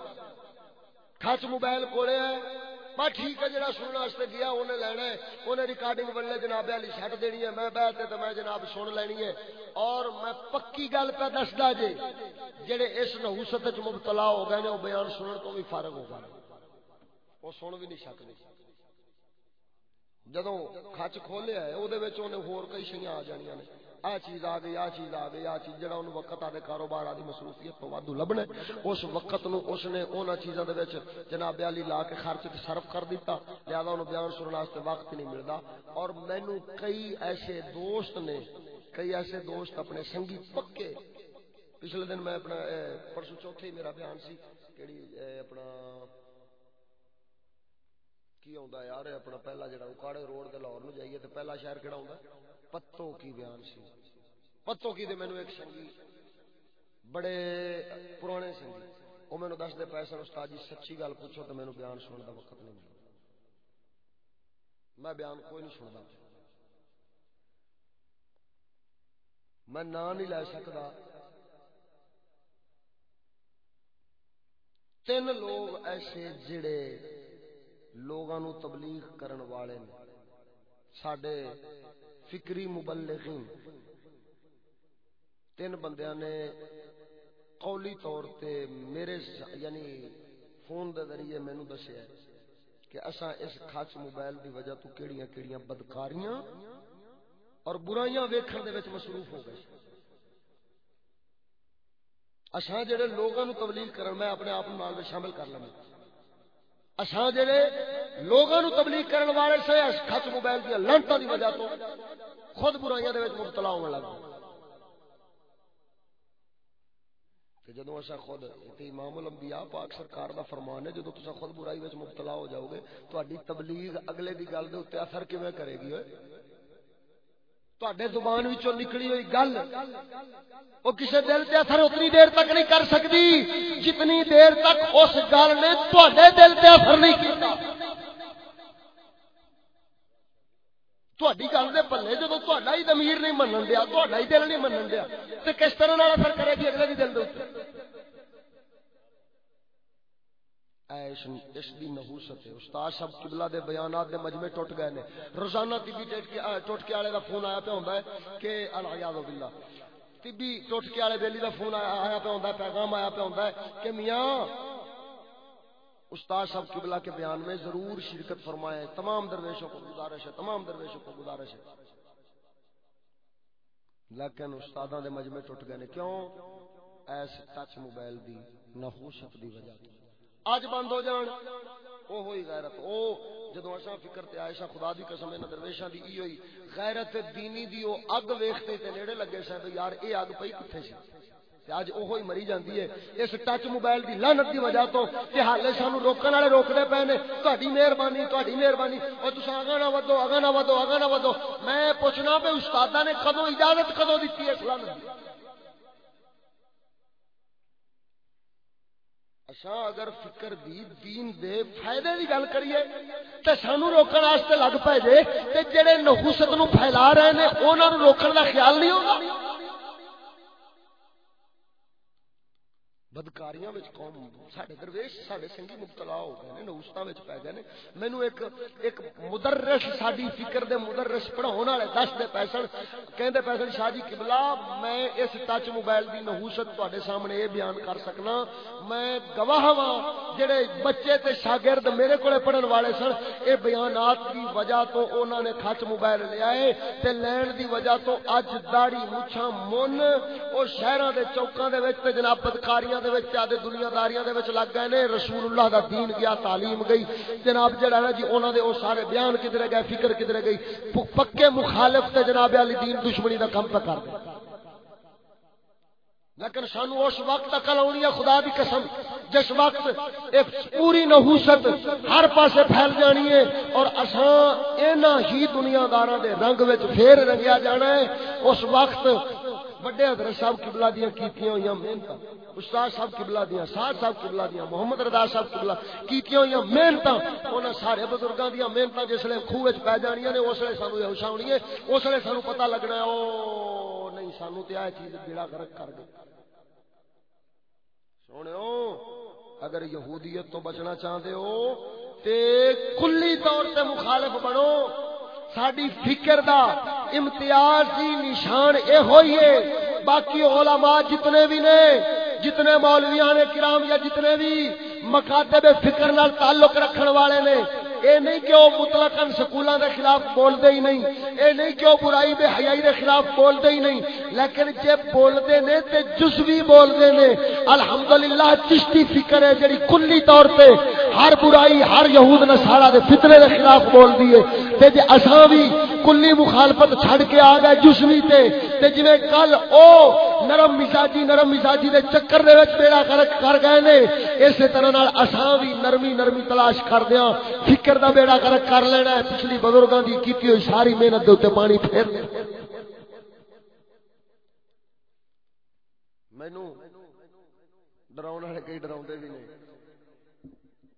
کھچ موبائل کولے ہے، میں ٹھیک ہے جڑا سننے واسطے گیا، اونے لینا ہے۔ اونے ریکارڈنگ بننے جناب علی چھٹ دینی ہے، میں بیٹھ تے میں جناب سن لینی ہے۔ اور میں پکی گل پہ دسدا جے جڑے اس نحوست وچ مبتلا ہو گئے نے، او بیان سنن تو بھی فارغ ہو گئے۔ او سن بھی نہیں سکدے۔ جدوں کھچ کھولیا ہے او دے وچ اونے ہور کئی شیاں آ جانیاں نے۔ آ چیز آ گئی، آ چیز آ گئی، آ چیز جڑا ان وقت آدھے کاروبار آدھی مصروفیت تو وادو لبنے۔ اس وقت نو اس نے اونا چیزاں دے وچ جناب علی لا کے خرچ تے صرف کر دیتا، لہذا انہوں بیان سننے واسطے وقت نہیں ملدا۔ اور مینوں کئی ایسے دوست نے، کئی ایسے دوست اپنے سنگی پکے۔ پچھلے دن میں اپنا پرسوں چوتھے میرا بیان سی، کیڑی اپنا کی ہوندا یار، اپنا پہلا جڑا اکاڑے روڈ دے لاہور نو جائیے تے پہلا شہر کیڑا ہوندا پتوں کی بیان سی۔ پتوں کی دے مینوں ایک سنگی، بڑے پرانے سنگی۔ وہ مینوں دس دے پیسے، استاد جی سچی گل پوچھو تو مینوں بیان سننے دا وقت نہیں ملتا میں بیان کوئی نہیں سنتا میں نام نہیں لے سکتا تین لوگ ایسے جڑے لوگوں تبلیغ کرن والے نے۔ سڈے فکری مبلغین۔ تین بندیاں نے قولی طور تے میرے یعنی فون دے ذریعے مینو دسیا کہ اسا اس کھچ موبائل دی وجہ تو کیڑیاں کیڑیاں بدکاریاں اور برائیاں ویکھن دے وچ مصروف ہو گئے۔ اساں جڑے لوگاں نو تبلیغ کرن میں اپنے آپ نال شامل کر لواں اساں جڑے لوگوں نو تبلیغ کرن والے سے اس خط موبائل دی لنٹا دی وجہ تو خود برائیاں دے وچ مبتلا ہون لگ تے جدوں اسا خود تے امام الانبیاء پاک سرکار دا فرمان ہے، جدوں تساں خود برائی وچ مبتلا ہو جاؤ گے، تہاڈی تبلیغ اگلے دی گل دے اوتے اثر کیویں کرے گی؟ اوئے تواڈے زبان وچوں نکلی ہوئی گل او کسے دل تے اثر اتنی دیر تک نہیں کر سکدی جتنی دیر تک اس گل نے تواڈے دل تے اثر نہیں کیتا تواڈی گل دے پلے جدوں تہاڈا ہی ضمیر نہیں منن دیا تہاڈا ہی دل نہیں منن دیا تے کس طرح نال اثر کرے گی اگلے دی دل دے اوپر اس دی نحوست ہے۔ استاد صاحب قبلہ دے بیانات دے مجمع ٹوٹ گئے نے۔ روزانہ طبی والے دا فون آیا پہ ہوندا ہے کہ العیاذ باللہ۔ طبی والے بیلی دا فون آیا پہ ہوندا ہے، پیغام آیا پہ ہوندا ہے کہ میاں، استاد صاحب قبلہ کے بیان میں ضرور شرکت فرمائے۔ تمام درویشوں کو گزارش ہے، تمام درویشوں کو گزارش ہے۔ لیکن استاداں دے مجمع ٹوٹ گئے نے۔ کیوں؟ ایس ٹچ موبائل دی نحوست دی وجہ تو۔ اج بند ہو جان۔ او ہوئی غیرت۔ او جدو اسا فکر تے عائشہ خدا دی قسم ان درویشاں دی ای ہوئی۔ غیرت دینی دی او اگ ویکھتے تے نیڑے لگے سی یار اے اگ پئی کتے سی تے اج او ہوئی مری جاندی ہے۔ اس ٹچ موبائل دی لعنت دی وجہ تو تے حالے سانو روکن والے روکدے پے نے۔ تہاڈی مہربانی تہاڈی مہربانی۔ او تساں اگا نہ ودو اگا نہ ودو اگا نہ ودو۔ میں پوچھنا پہ استاداں نے کدوں اجازت کدوں دتی ہے اسلام دی؟ اساں اگر فکر دی دین دے فائدے دی گل کریے، تے سانو روکن واسطے لگ پے جے، تے جڑے نحوست نو پھیلا رہے نے، انہاں نو روکن دا خیال نہیں ہوگا؟ بدکاریاں وچ قوم ساڈے درویش ساڈے سنگی مبتلا ہو گئے نے نوستاں وچ پے گئے نے مینوں ایک ایک مدرس ساڈی فکر دے مدرس پڑھاون والے دس دے پیسن کہندے پیسن شاہ جی قبلہ میں اس ٹچ موبائل دی نحوست تواڈے سامنے اے بیان کر سکنا میں گواہ ہاں جڑے بچے تے شاگرد میرے کولے پڑھن والے سن اے بیانات دی وجہ تو انہاں نے کھچ موبائل لے آئے تے لین دی وجہ تو اج داڑھی مچھاں من او شہراں دے چوکاں دے وچ تے جناب بدکاریاں دے وچ آدے دنیا داریاں دے وچ لگ گئے نے رسول اللہ دا دین گیا، تعلیم گئی۔ جناب جڑا نا جی انہاں دے او سارے بیان کدھر گئے، فکر کدھر گئی۔ پکے مخالف تے جناب علی دین دشمنی دا کم پہ کر دے۔ لیکن سانو اس وقت عقل آنی ہے، خدا دی قسم۔ جس وقت ایک پوری نحوست ہر پاسے پھیل جانی ہے اور اساں اینا ہی دنیا داراں دے رنگ وچ پھر رنگیا جانا ہے، اس وقت بڑے حضرت صاحب قبلہ دیاں کیتیاں ہویاں محنتاں استاد صاحب قبلہ دیاں سعد صاحب قبلہ دیاں محمد رضا صاحب قبلہ کیتیاں ہویاں محنتاں انہاں سارے بزرگاں دیاں محنتاں جس لے کھوہ وچ پے جانیاں نے اس لے سانو یہ ہوش ہونی ہے اس لے سانو پتہ لگنا ہے او نہیں سانو تے اے چیز بیڑا غرق کر گئی سونےو اگر یہودیت تو بچنا چاہتے ہو تے کلی طور تے مخالف بنو ساری فکر دا امتیازی نشان اے ہوئی ہے۔ باقی علماء جتنے بھی نے، جتنے مولویان کرام یا جتنے بھی مکاتب فکر نال تعلق رکھن والے نے اے نہیں کہ وہ مطلقاً سکولاں دے خلاف بولدے ہی نہیں، اے نہیں کہ وہ برائی بے حیائی دے خلاف بولدے ہی نہیں، لیکن جے بولدے نے تے جزوی بول دے نے، الحمدللہ چشتی فکر ہے جڑی کلی طور پہ ہر برائی، ہر یہود نصارا دے فتنے دے خلاف بول دیے تے جے اساں بھی کلی مخالفت چھڑ کے آ گئے جزوی تے تے جویں کل او نرم مزاجی نرم مزاجی دے چکر دے وچ بیڑا کر گئے نے، اسی طرح نال اساں بھی نرمی نرمی تلاش کر دیاں فکر فکر دا بیڑا کر کر لینا ہے۔ پچھلی بزرگاں دی کیتی ہوئی ساری محنت دے اوتے پانی پھیر دے مینوں ڈراون والے کئی ڈراوندے بھی نہیں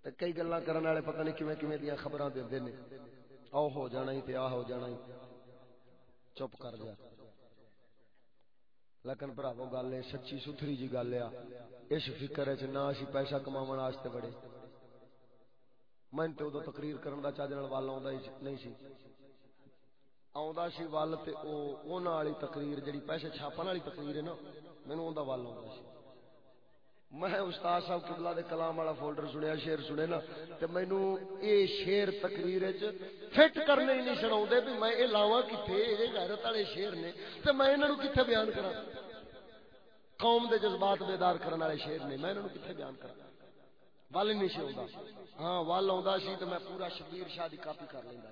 تے کئی گلاں کرن والے پتہ نہیں کیویں کیویں دیاں خبراں دیندے نے۔ او ہو جانا ہی تے آ ہو جانا ہی۔ چپ کر جا۔ لیکن بھراو گل ہے سچی ستھری جی گل ہے۔ اس فکر وچ نہ اسی پیسہ کماون واسطے بڑے۔ میں تے ادو تقریر کرن دا چاج نال وال آوندا نہیں سی۔ آوندا سی وال تے او اوناں والی تقریر جڑی پیسے چھاپن والی تقریر ہے نا، مینوں اوندا وال آوندا سی۔ میں استاد صاحب قبلہ دے کلام والا فولڈر سنیا، شعر سنے نا، تے مینوں اے شعر تقریر وچ فٹ کرنے ہی نہیں سناوندے بھی میں اے لاواں کتے اے غیرت والے شعر نے۔ تے میں انہاں نو کتے بیان کراں؟ قوم دے جذبات بیدار کرن والے شعر نے، میں انہاں نو کتے بیان کراں؟ ول نہیں سی آتا ہاں ول آ سی تو میں پورا شبیر شاہ کی کاپی کر لینا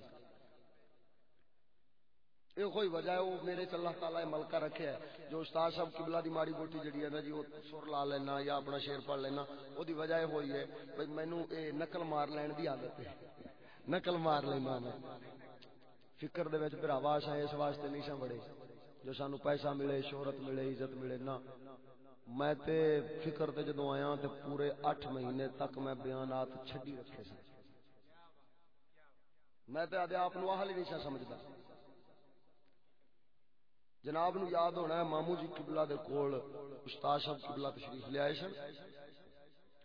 یہ کوئی وجہ ہے، وہ میرے اللہ تعالیٰ ملکہ رکھے ہے۔ جو استاد صاحب قبلہ دی ماڑی بوٹی جڑی ہے نا جی وہ سر لا لینا یا اپنا شیر پڑھ لینا، وہ دی وجہ یہ ہوئی ہے۔ بھائی مینو یہ نقل مار لین دی عادت ہے۔ نقل مار لینا میں فکر دے وچ براوا سا اس واسطے نہیں سا بڑے جو سانو پیسہ ملے، شہرت ملے، عزت ملے نہ میں تے فکر تے جدو آیا تے پورے اٹھ مہینے تک میں بیانات چھڈی رکھے سن۔ میں تے آدھے آپ نو ہی نہیں سمجھدا۔ جناب نو یاد ہونا ہے مامو جی قبلہ دے کول استاد صاحب قبلہ تشریف لے آئے سن۔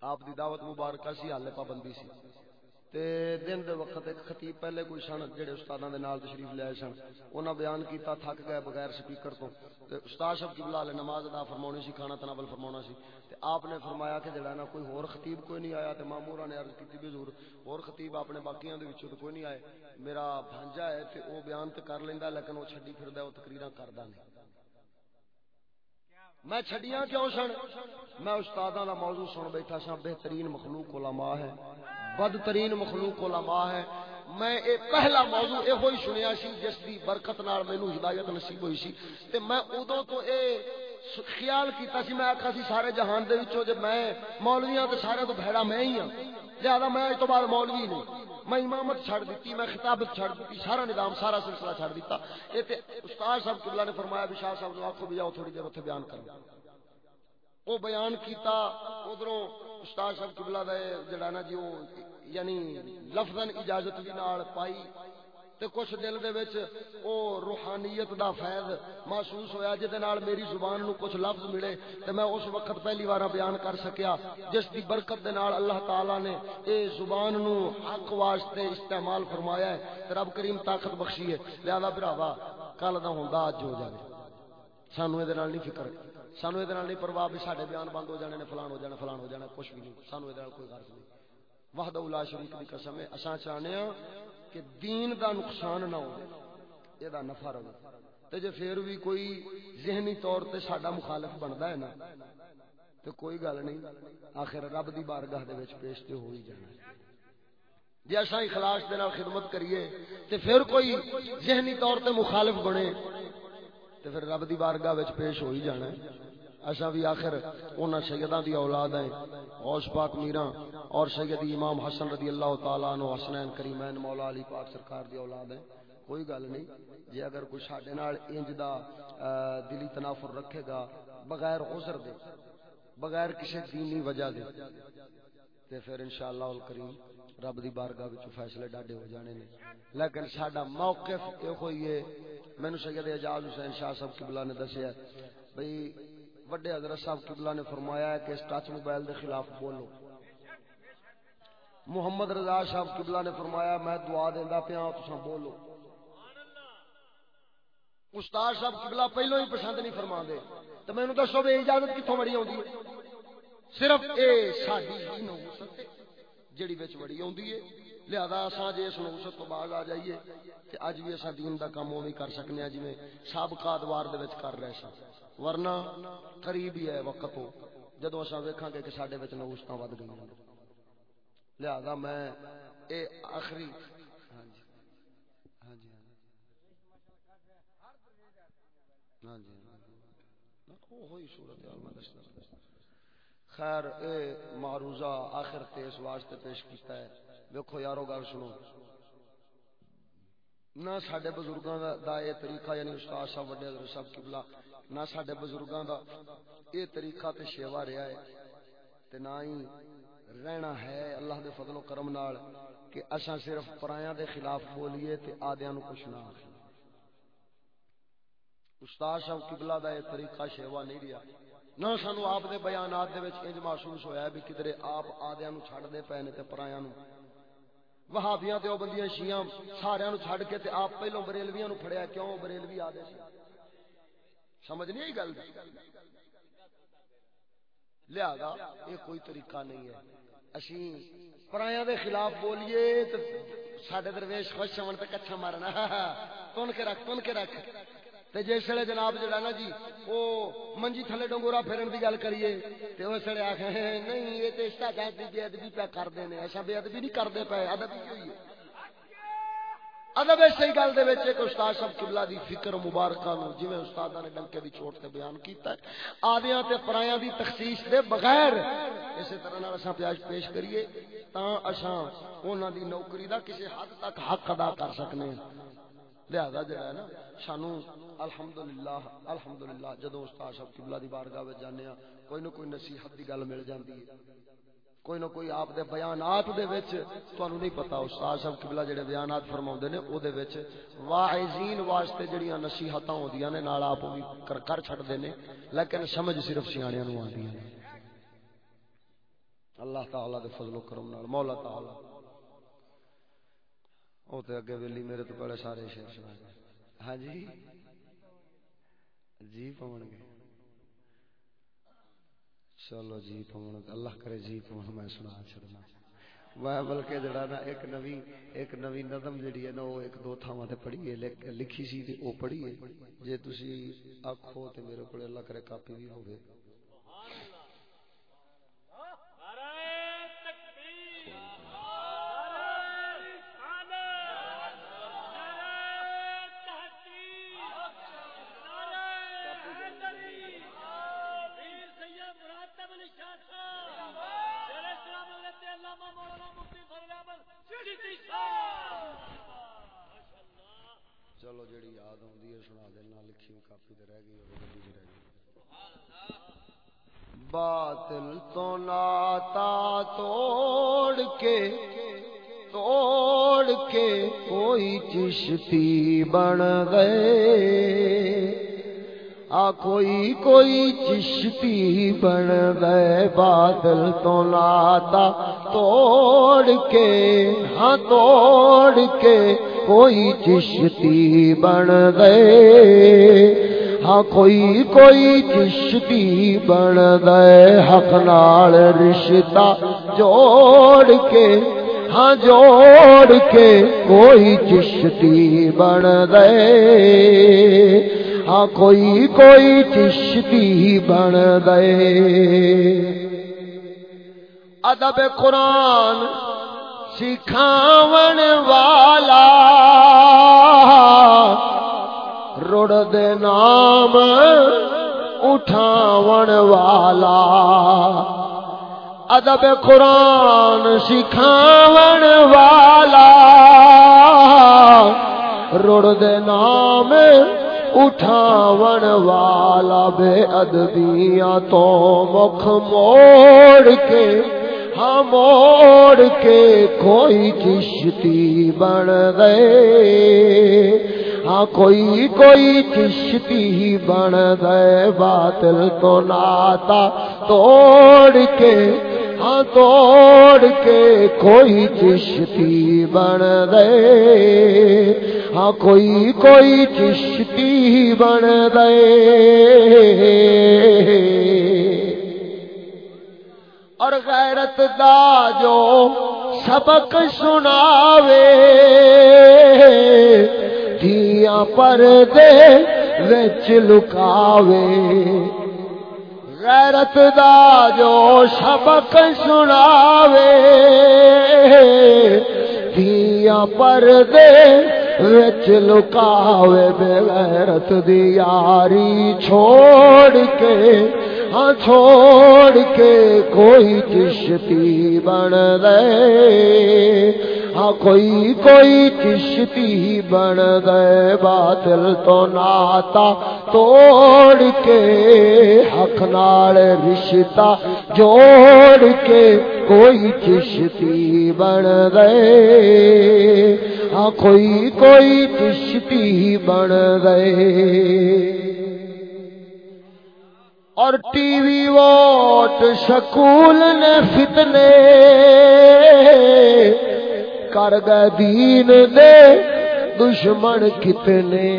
آپ دی دعوت مبارکہ سی، حالے پابندی سی۔ تے دن دے وقت ایک خطیب پہلے کوئی سن جڑے استاداں دے نال تشریف لے سن، انہاں بیان کیتا تھک گئے بغیر سپیکر تو۔ تے استاد صاحب کی بلا لے نماز ادا فرمانی سی، کھانا تناول فرمانا سی۔ تے آپ نے فرمایا کہ جڑا نا کوئی اور خطیب کوئی نہیں آیا، تے مامورا ہاں نے عرض کیتی بھی حضور اور خطیب اپنے باقیاں دے وچوں تے کوئی نہیں آئے۔ میرا بھانجا ہے، تے او بیان تے کر لیندا لیکن او چھڈی پھردا او تقریراں کردا نہیں۔ میں چھڈیاں کیوں سن؟ میں استاداں دا موضوع سن بیٹھا سا بہترین مخلوق علماء ہے، بدترین مخلوق علماء ہے۔ میں اے پہلا موضوع اے ہوئی سنیا سی، جس دی برکت نال مینوں ہدایت نصیب ہوئی سی۔ تے میں اودوں تو اے خیال کیتا سی، میں آکھا سی، سارے جہان دے وچوں، جے میں مولویاں تے سارے تو بھڑا میں ہی ہاں۔ لہذا میں اس تو بعد مولوی نہیں۔ میں امامت چھڑ دیتی، میں خطابت چھڑ دیتی، سارا نظام، سارا سلسلہ چھڑ دیتا۔ اے تے استاد صاحب قبلہ نے فرمایا بھی شاہ صاحب آخو بھی جاؤ، تھوڑی دیر اتنے بیان کرو۔ وہ بیان کیتا، ادھروں استاد صاحب قبلہ دے جڑا نا جی وہ یعنی لفظن اجازت بھی نال پائی۔ تے کچھ دل دے وچ او روحانیت دا فیض محسوس ہویا جے نال میری زبان نو کچھ لفظ ملے تے میں اس وقت پہلی بار بیان کر سکیا جس دی برکت دے نال اللہ تعالی نے اے زبان نو حق واسطے استعمال فرمایا ہے تے رب کریم طاقت بخشی ہے لہذا بھراوا، کل دا ہوندا اج ہو جائے سانو اے دے نال نہیں فکر، سانو اے دے نال نہیں پرواہ بھی ساڈے بیان بند ہو جانے نے، فلان ہو جانا فلان ہو جانا کچھ بھی نہیں۔ سانو اے دے نال کوئی غرض نہیں۔ وحدہ لا شریک دی قسم ہے۔ اساں چاہنے ہاں کہ دین دا نقصان نہ ہو، یہ نفع رہے تے جے پھر بھی کوئی ذہنی طور تے ساڈا مخالف بندا ہے نا، تے کوئی گل نہیں، آخر رب دی بارگاہ دے وچ پیش تے ہو ہی جانا جے اساں اخلاص دے نال خدمت کریے، تے پھر کوئی ذہنی طور تے مخالف بنے، تے پھر رب دی بارگاہ وچ پیش ہو ہی جانا ہے۔ اچھا بھی آخر انہاں شہیداں دی اولاد ہیں، غوث پاک میرا اور سیدی امام حسن رضی اللہ تعالیٰ عنہ، حسنین کریمین، مولا علی پاک سرکار دی اولاد ہیں۔ کوئی گل نہیں، جے اگر کوئی ساڈے نال انج دا دلی تنافر رکھے گا بغیر عذر دے، بغیر کسی دینی وجہ دے، تے پھر انشاءاللہ الکریم رب دی بارگاہ وچ فیصلے ڈاڈے ہو جانے نے۔ لیکن ساڈا موقف اے ہوئی ہے۔ مینوں سید اعجاز حسین شاہ صاحب قبلہ نے دسیا بھئی وڈے حضرت صاحب قبلہ نے فرمایا ہے کہ اس ٹچ موبائل دے خلاف بولو۔ محمد رضا صاحب قبلہ نے فرمایا، میں دعا دیندا پیا ہاں، تساں بولو۔ استاد صاحب قبلہ پہلو ہی پسند نہیں فرما دے تو میں دسو بھی اجازت کتوں بڑی آتی ہے؟ صرف اے ساری ہی نوست جڑی بچ بڑی آتی ہے۔ لہذا اساں جے اس نوست تو بعد آ جائیے کہ اج بھی اساں دین دا کام وہ بھی کر سکنے ہیں جویں سابقہ ادوار دے وچ کر رہے سن ورنہ قریب ہی ہے وقت ہو جدو اصا ویکاں گے کہ سڈے نوسط ود گئی لہذا میں اے آخری ہاں جی۔ ہاں جی ہاں جی۔, ہاں جی،, ہاں جی۔ خیر، اے معروضہ آخر تے اس واسطے پیش کیتا ہے۔ ویکھو یارو، گل سنو۔ نہ سڈے بزرگاں دا اے طریقہ یعنی استاد صاحب، وڈے حضرت صاحب، قبلہ نہ سڈے بزرگاں دا۔ اے طریقہ تے شیوا رہا ہے تے نہ ہی رہنا ہے اللہ دے فضل و کرم نال کہ اساں صرف پرایاں دے خلاف بولیے تے آدیاں نو کچھ نہ آکھیں استاد صاحب، قبلہ دا اے طریقہ شیوا نہیں رہا نہ سانو آپ دے بیانات دے وچ انج محسوس ہویا ہے بھی کدرے آپ آدیاں نو چھڈ دے پے نے تے پرایاں نو وہابیاں تے بندیاں شیعہ سارے نو چھڈ کے تے آپ پہلو بریلویاں نو پھڑیا کیوں بریلوی آدے سی سمجھ نہیں گل؟ لہذا یہ کوئی طریقہ نہیں ہے۔ اسی پرایا دے خلاف بولیے تو سڈے درویش خوش ہون تو کچھ مارنا۔ تن کے رکھ، تن کے رکھ۔ تے جس ویلے جناب جڑا نا جی وہ منجی تھلے ڈنگورا پھرن دی گل کریے، تے اس ویلے آخ نہیں، یہ تو اس طرح بے ادبی پہ کرتے ہیں ایسا بے ادبی نہیں کرتے پے ادب ہوئی ہے؟ ادب اسی گل دے وچ ایک استاد صاحب قبلہ دی فکر مبارکہ نو، جویں استاداں نے ڈنکے دی چوٹ تے بیان کیتا ہے۔ آدیاں تے پرایاں دی تخصیص دے بغیر اسی طرح نال اساں پیاش پیش کریے تاں اساں انہاں دی نوکری دا کسی حد تک حق ادا کر سکنے ہاں۔ لہذا جڑا ہے نا سانو الحمدللہ الحمدللہ، جدوں استاد صاحب قبلہ دی بارگاہ وچ جانے ہاں کوئی نہ کوئی نصیحت دی گل مل جاندی ہے۔ کوئی نہ کوئی آپ دے بیانات دے وچ تانوں نہیں پتہ۔ استاد صاحب قبلہ جڑے بیانات فرماوندے نے، او دے وچ واعظین واسطے جڑیاں نصیحتاں ہوندیاں نے، نال آپ بھی کر کر چھڈ دے نے۔ لیکن سمجھ صرف سیاںیاں نو آندیاں نے اللہ تعالی دے فضل و کرم نال، مولا تعالی۔ او تے اگے ویلی میرے تو بڑے سارے شعر سنا ہاں جی؟ جی پون گے۔ چلو جی پون اللہ کرے جی پون میں سنا چھڑنا۔ میں بلکہ جڑا نا ایک نوی ایک نوی نظم جڑی ہے نا، وہ ایک دو تھاواں تے پڑھی ہے لکھی سی تے او پڑھی ہے۔ جے تسی آکھو تے میرے کول اللہ کرے کاپی بھی ہوے چلو جڑی یاد آتی ہے، سنا دینا، لکھی کاپی تو رہ گئی اور رہ گئی۔ باطل تو ناتا توڑ کے توڑ کے کوئی چشتی بن گئے۔ آ کوئی کوئی چشتی بن گئے، بادل تو لاتا، توڑ کے ہاں توڑ کے کوئی چشتی بن گئے۔ ہاں کوئی کوئی چشتی بن گئے، حق نال رشتہ جوڑ کے ہاں جوڑ کے کوئی چشتی بن گئے۔ ہاں کوئی کوئی چشتی بن گئے۔ ادب قرآن سکھاون والا رڑ دے نام اٹھاون والا۔ ادب قرآن سکھاون والا رڑ دے نام اٹھاون والا بے ادبیاں تو مکھ موڑ کے ہاں موڑ کے کوئی چشتی بن گئے۔ ہاں کوئی کوئی چشتی بن گئے، باطل تو ناتا توڑ کے۔ ہاں توڑ کے کوئی چشتی بن گئے ہاں کوئی کوئی چشتی بن گئے اور غیرت دا جو سبق سناوے دیا پر دے وچ لکاوے۔ غیرت دا جو سبق سناوے۔ دیا پر دے وچ لکاوے بے غیرت دی یاری چھوڑ کے۔ ہاں چھوڑ کے کوئی چشتی بن گئے ہاں کوئی کوئی چشتی بن گئے باطل تو ناتا توڑ کے۔ حق نال رشتہ جوڑ کے کوئی چشتی بن گئے ہاں کوئی کوئی چشتی بن گئے اور ٹی وی ووٹ شکول نے فتنے کر گئے دین دے دشمن کتنے۔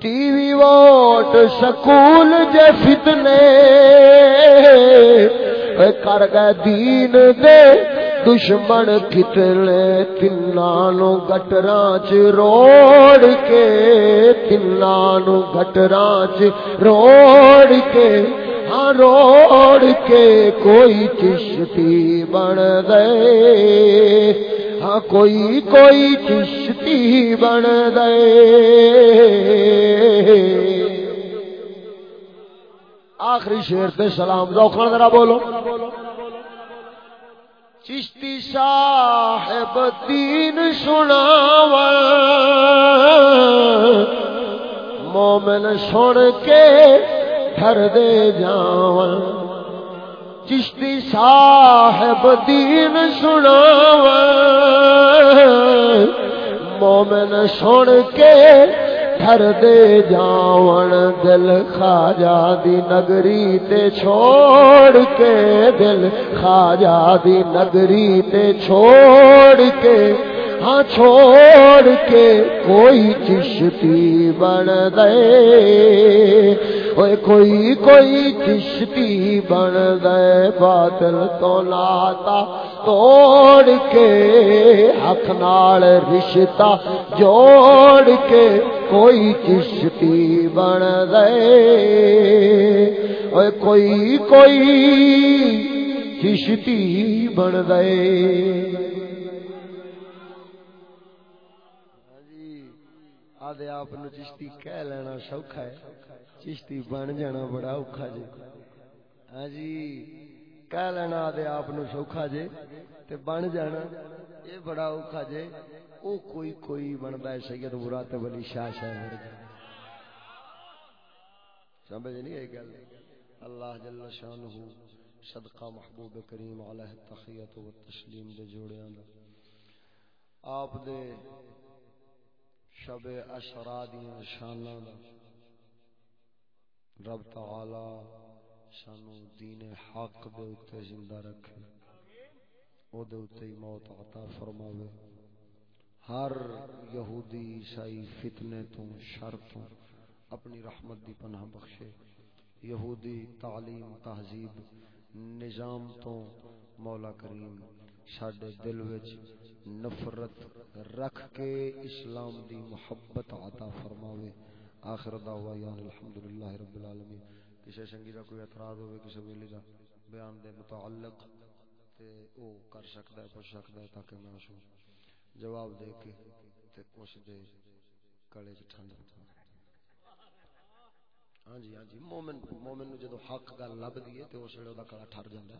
ٹی وی ووٹ سکول جے فتنے کر گئے دین دے دشمن کتنے تینوں گٹراں چ روڑ کے تینوں گٹراں چ روڑ کے۔ ہاں روڑ کے کوئی چشتی بن گئے۔ ہاں کوئی کوئی چشتی بن گئے۔ آخری شیر تے سلام روکنا ذرا بولو۔ چشتی صاحب دین سناو مومن سن کے ڈر دے جاون چشتی صاحب دین سناو مومن سن کے ڈر دے جاون دل خاجا دی نگری تے چھوڑ کے دل خاجا دی نگری تے چھوڑ کے ہاں چھوڑ کے کوئی چشتی بن دے۔ گئے کوئی کوئی چشتی بن گئے باطل تو لاتا توڑ کے حق نال رشتہ جوڑ کے کوئی چشتی بن دے گئے کوئی کوئی چشتی بن گئے آدھے آپ چشتی کہہ لینا سوکھا ہے چشتی بن جانا بڑا اوکھا جی ہاں جی کہہ لینا آدھے آپ سوکھا جے تے بن جانا، یہ بڑا اوکھا جے۔ او کوئی کوئی بنتا ہے سید مرات ولی شاہ شاہ سمجھ نہیں آئی گل؟ اللہ جل شانہ صدقہ محبوب کریم علیہ التحیت و تسلیم دے جوڑیاں دا۔ آپ دے شب اشرا دیا شانہ دا۔ رب تعالی سانو دین حق دے اتے زندہ رکھے او دے اتے موت عطا فرماوے۔ ہر یہودی عیسائی فتنے تو، شر تو اپنی رحمت دی پناہ بخشے۔ یہودی تعلیم، تہذیب، نظام تو مولا کریم ساڈے دل وچ نفرت رکھ کے اسلام دی محبت عطا فرماوے۔ آخر دعوا یان الحمدللہ رب العالمین۔ کسی سنگی دا کوئی اعتراض ہوئے کسی ویلی دا بیان دے متعلق تے او کر سکتا ہے، پوچھ سکتا ہے تاکہ میں اسو جواب دے کے تے اس دے کلے چ ٹھنڈ ہاں جی ہاں جی مومن مومن نو جدو حق گل لب دیے تے اس ویلے او دا کلا ٹھر جاندا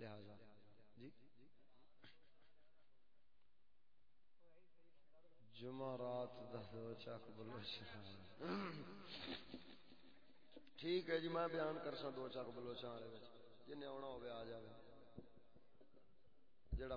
لہذا جمعرات دس چک بلو ٹھیک ہے جی میں بیان کر سا دو چک بلوچا جن آنا ہو آ جائے جڑا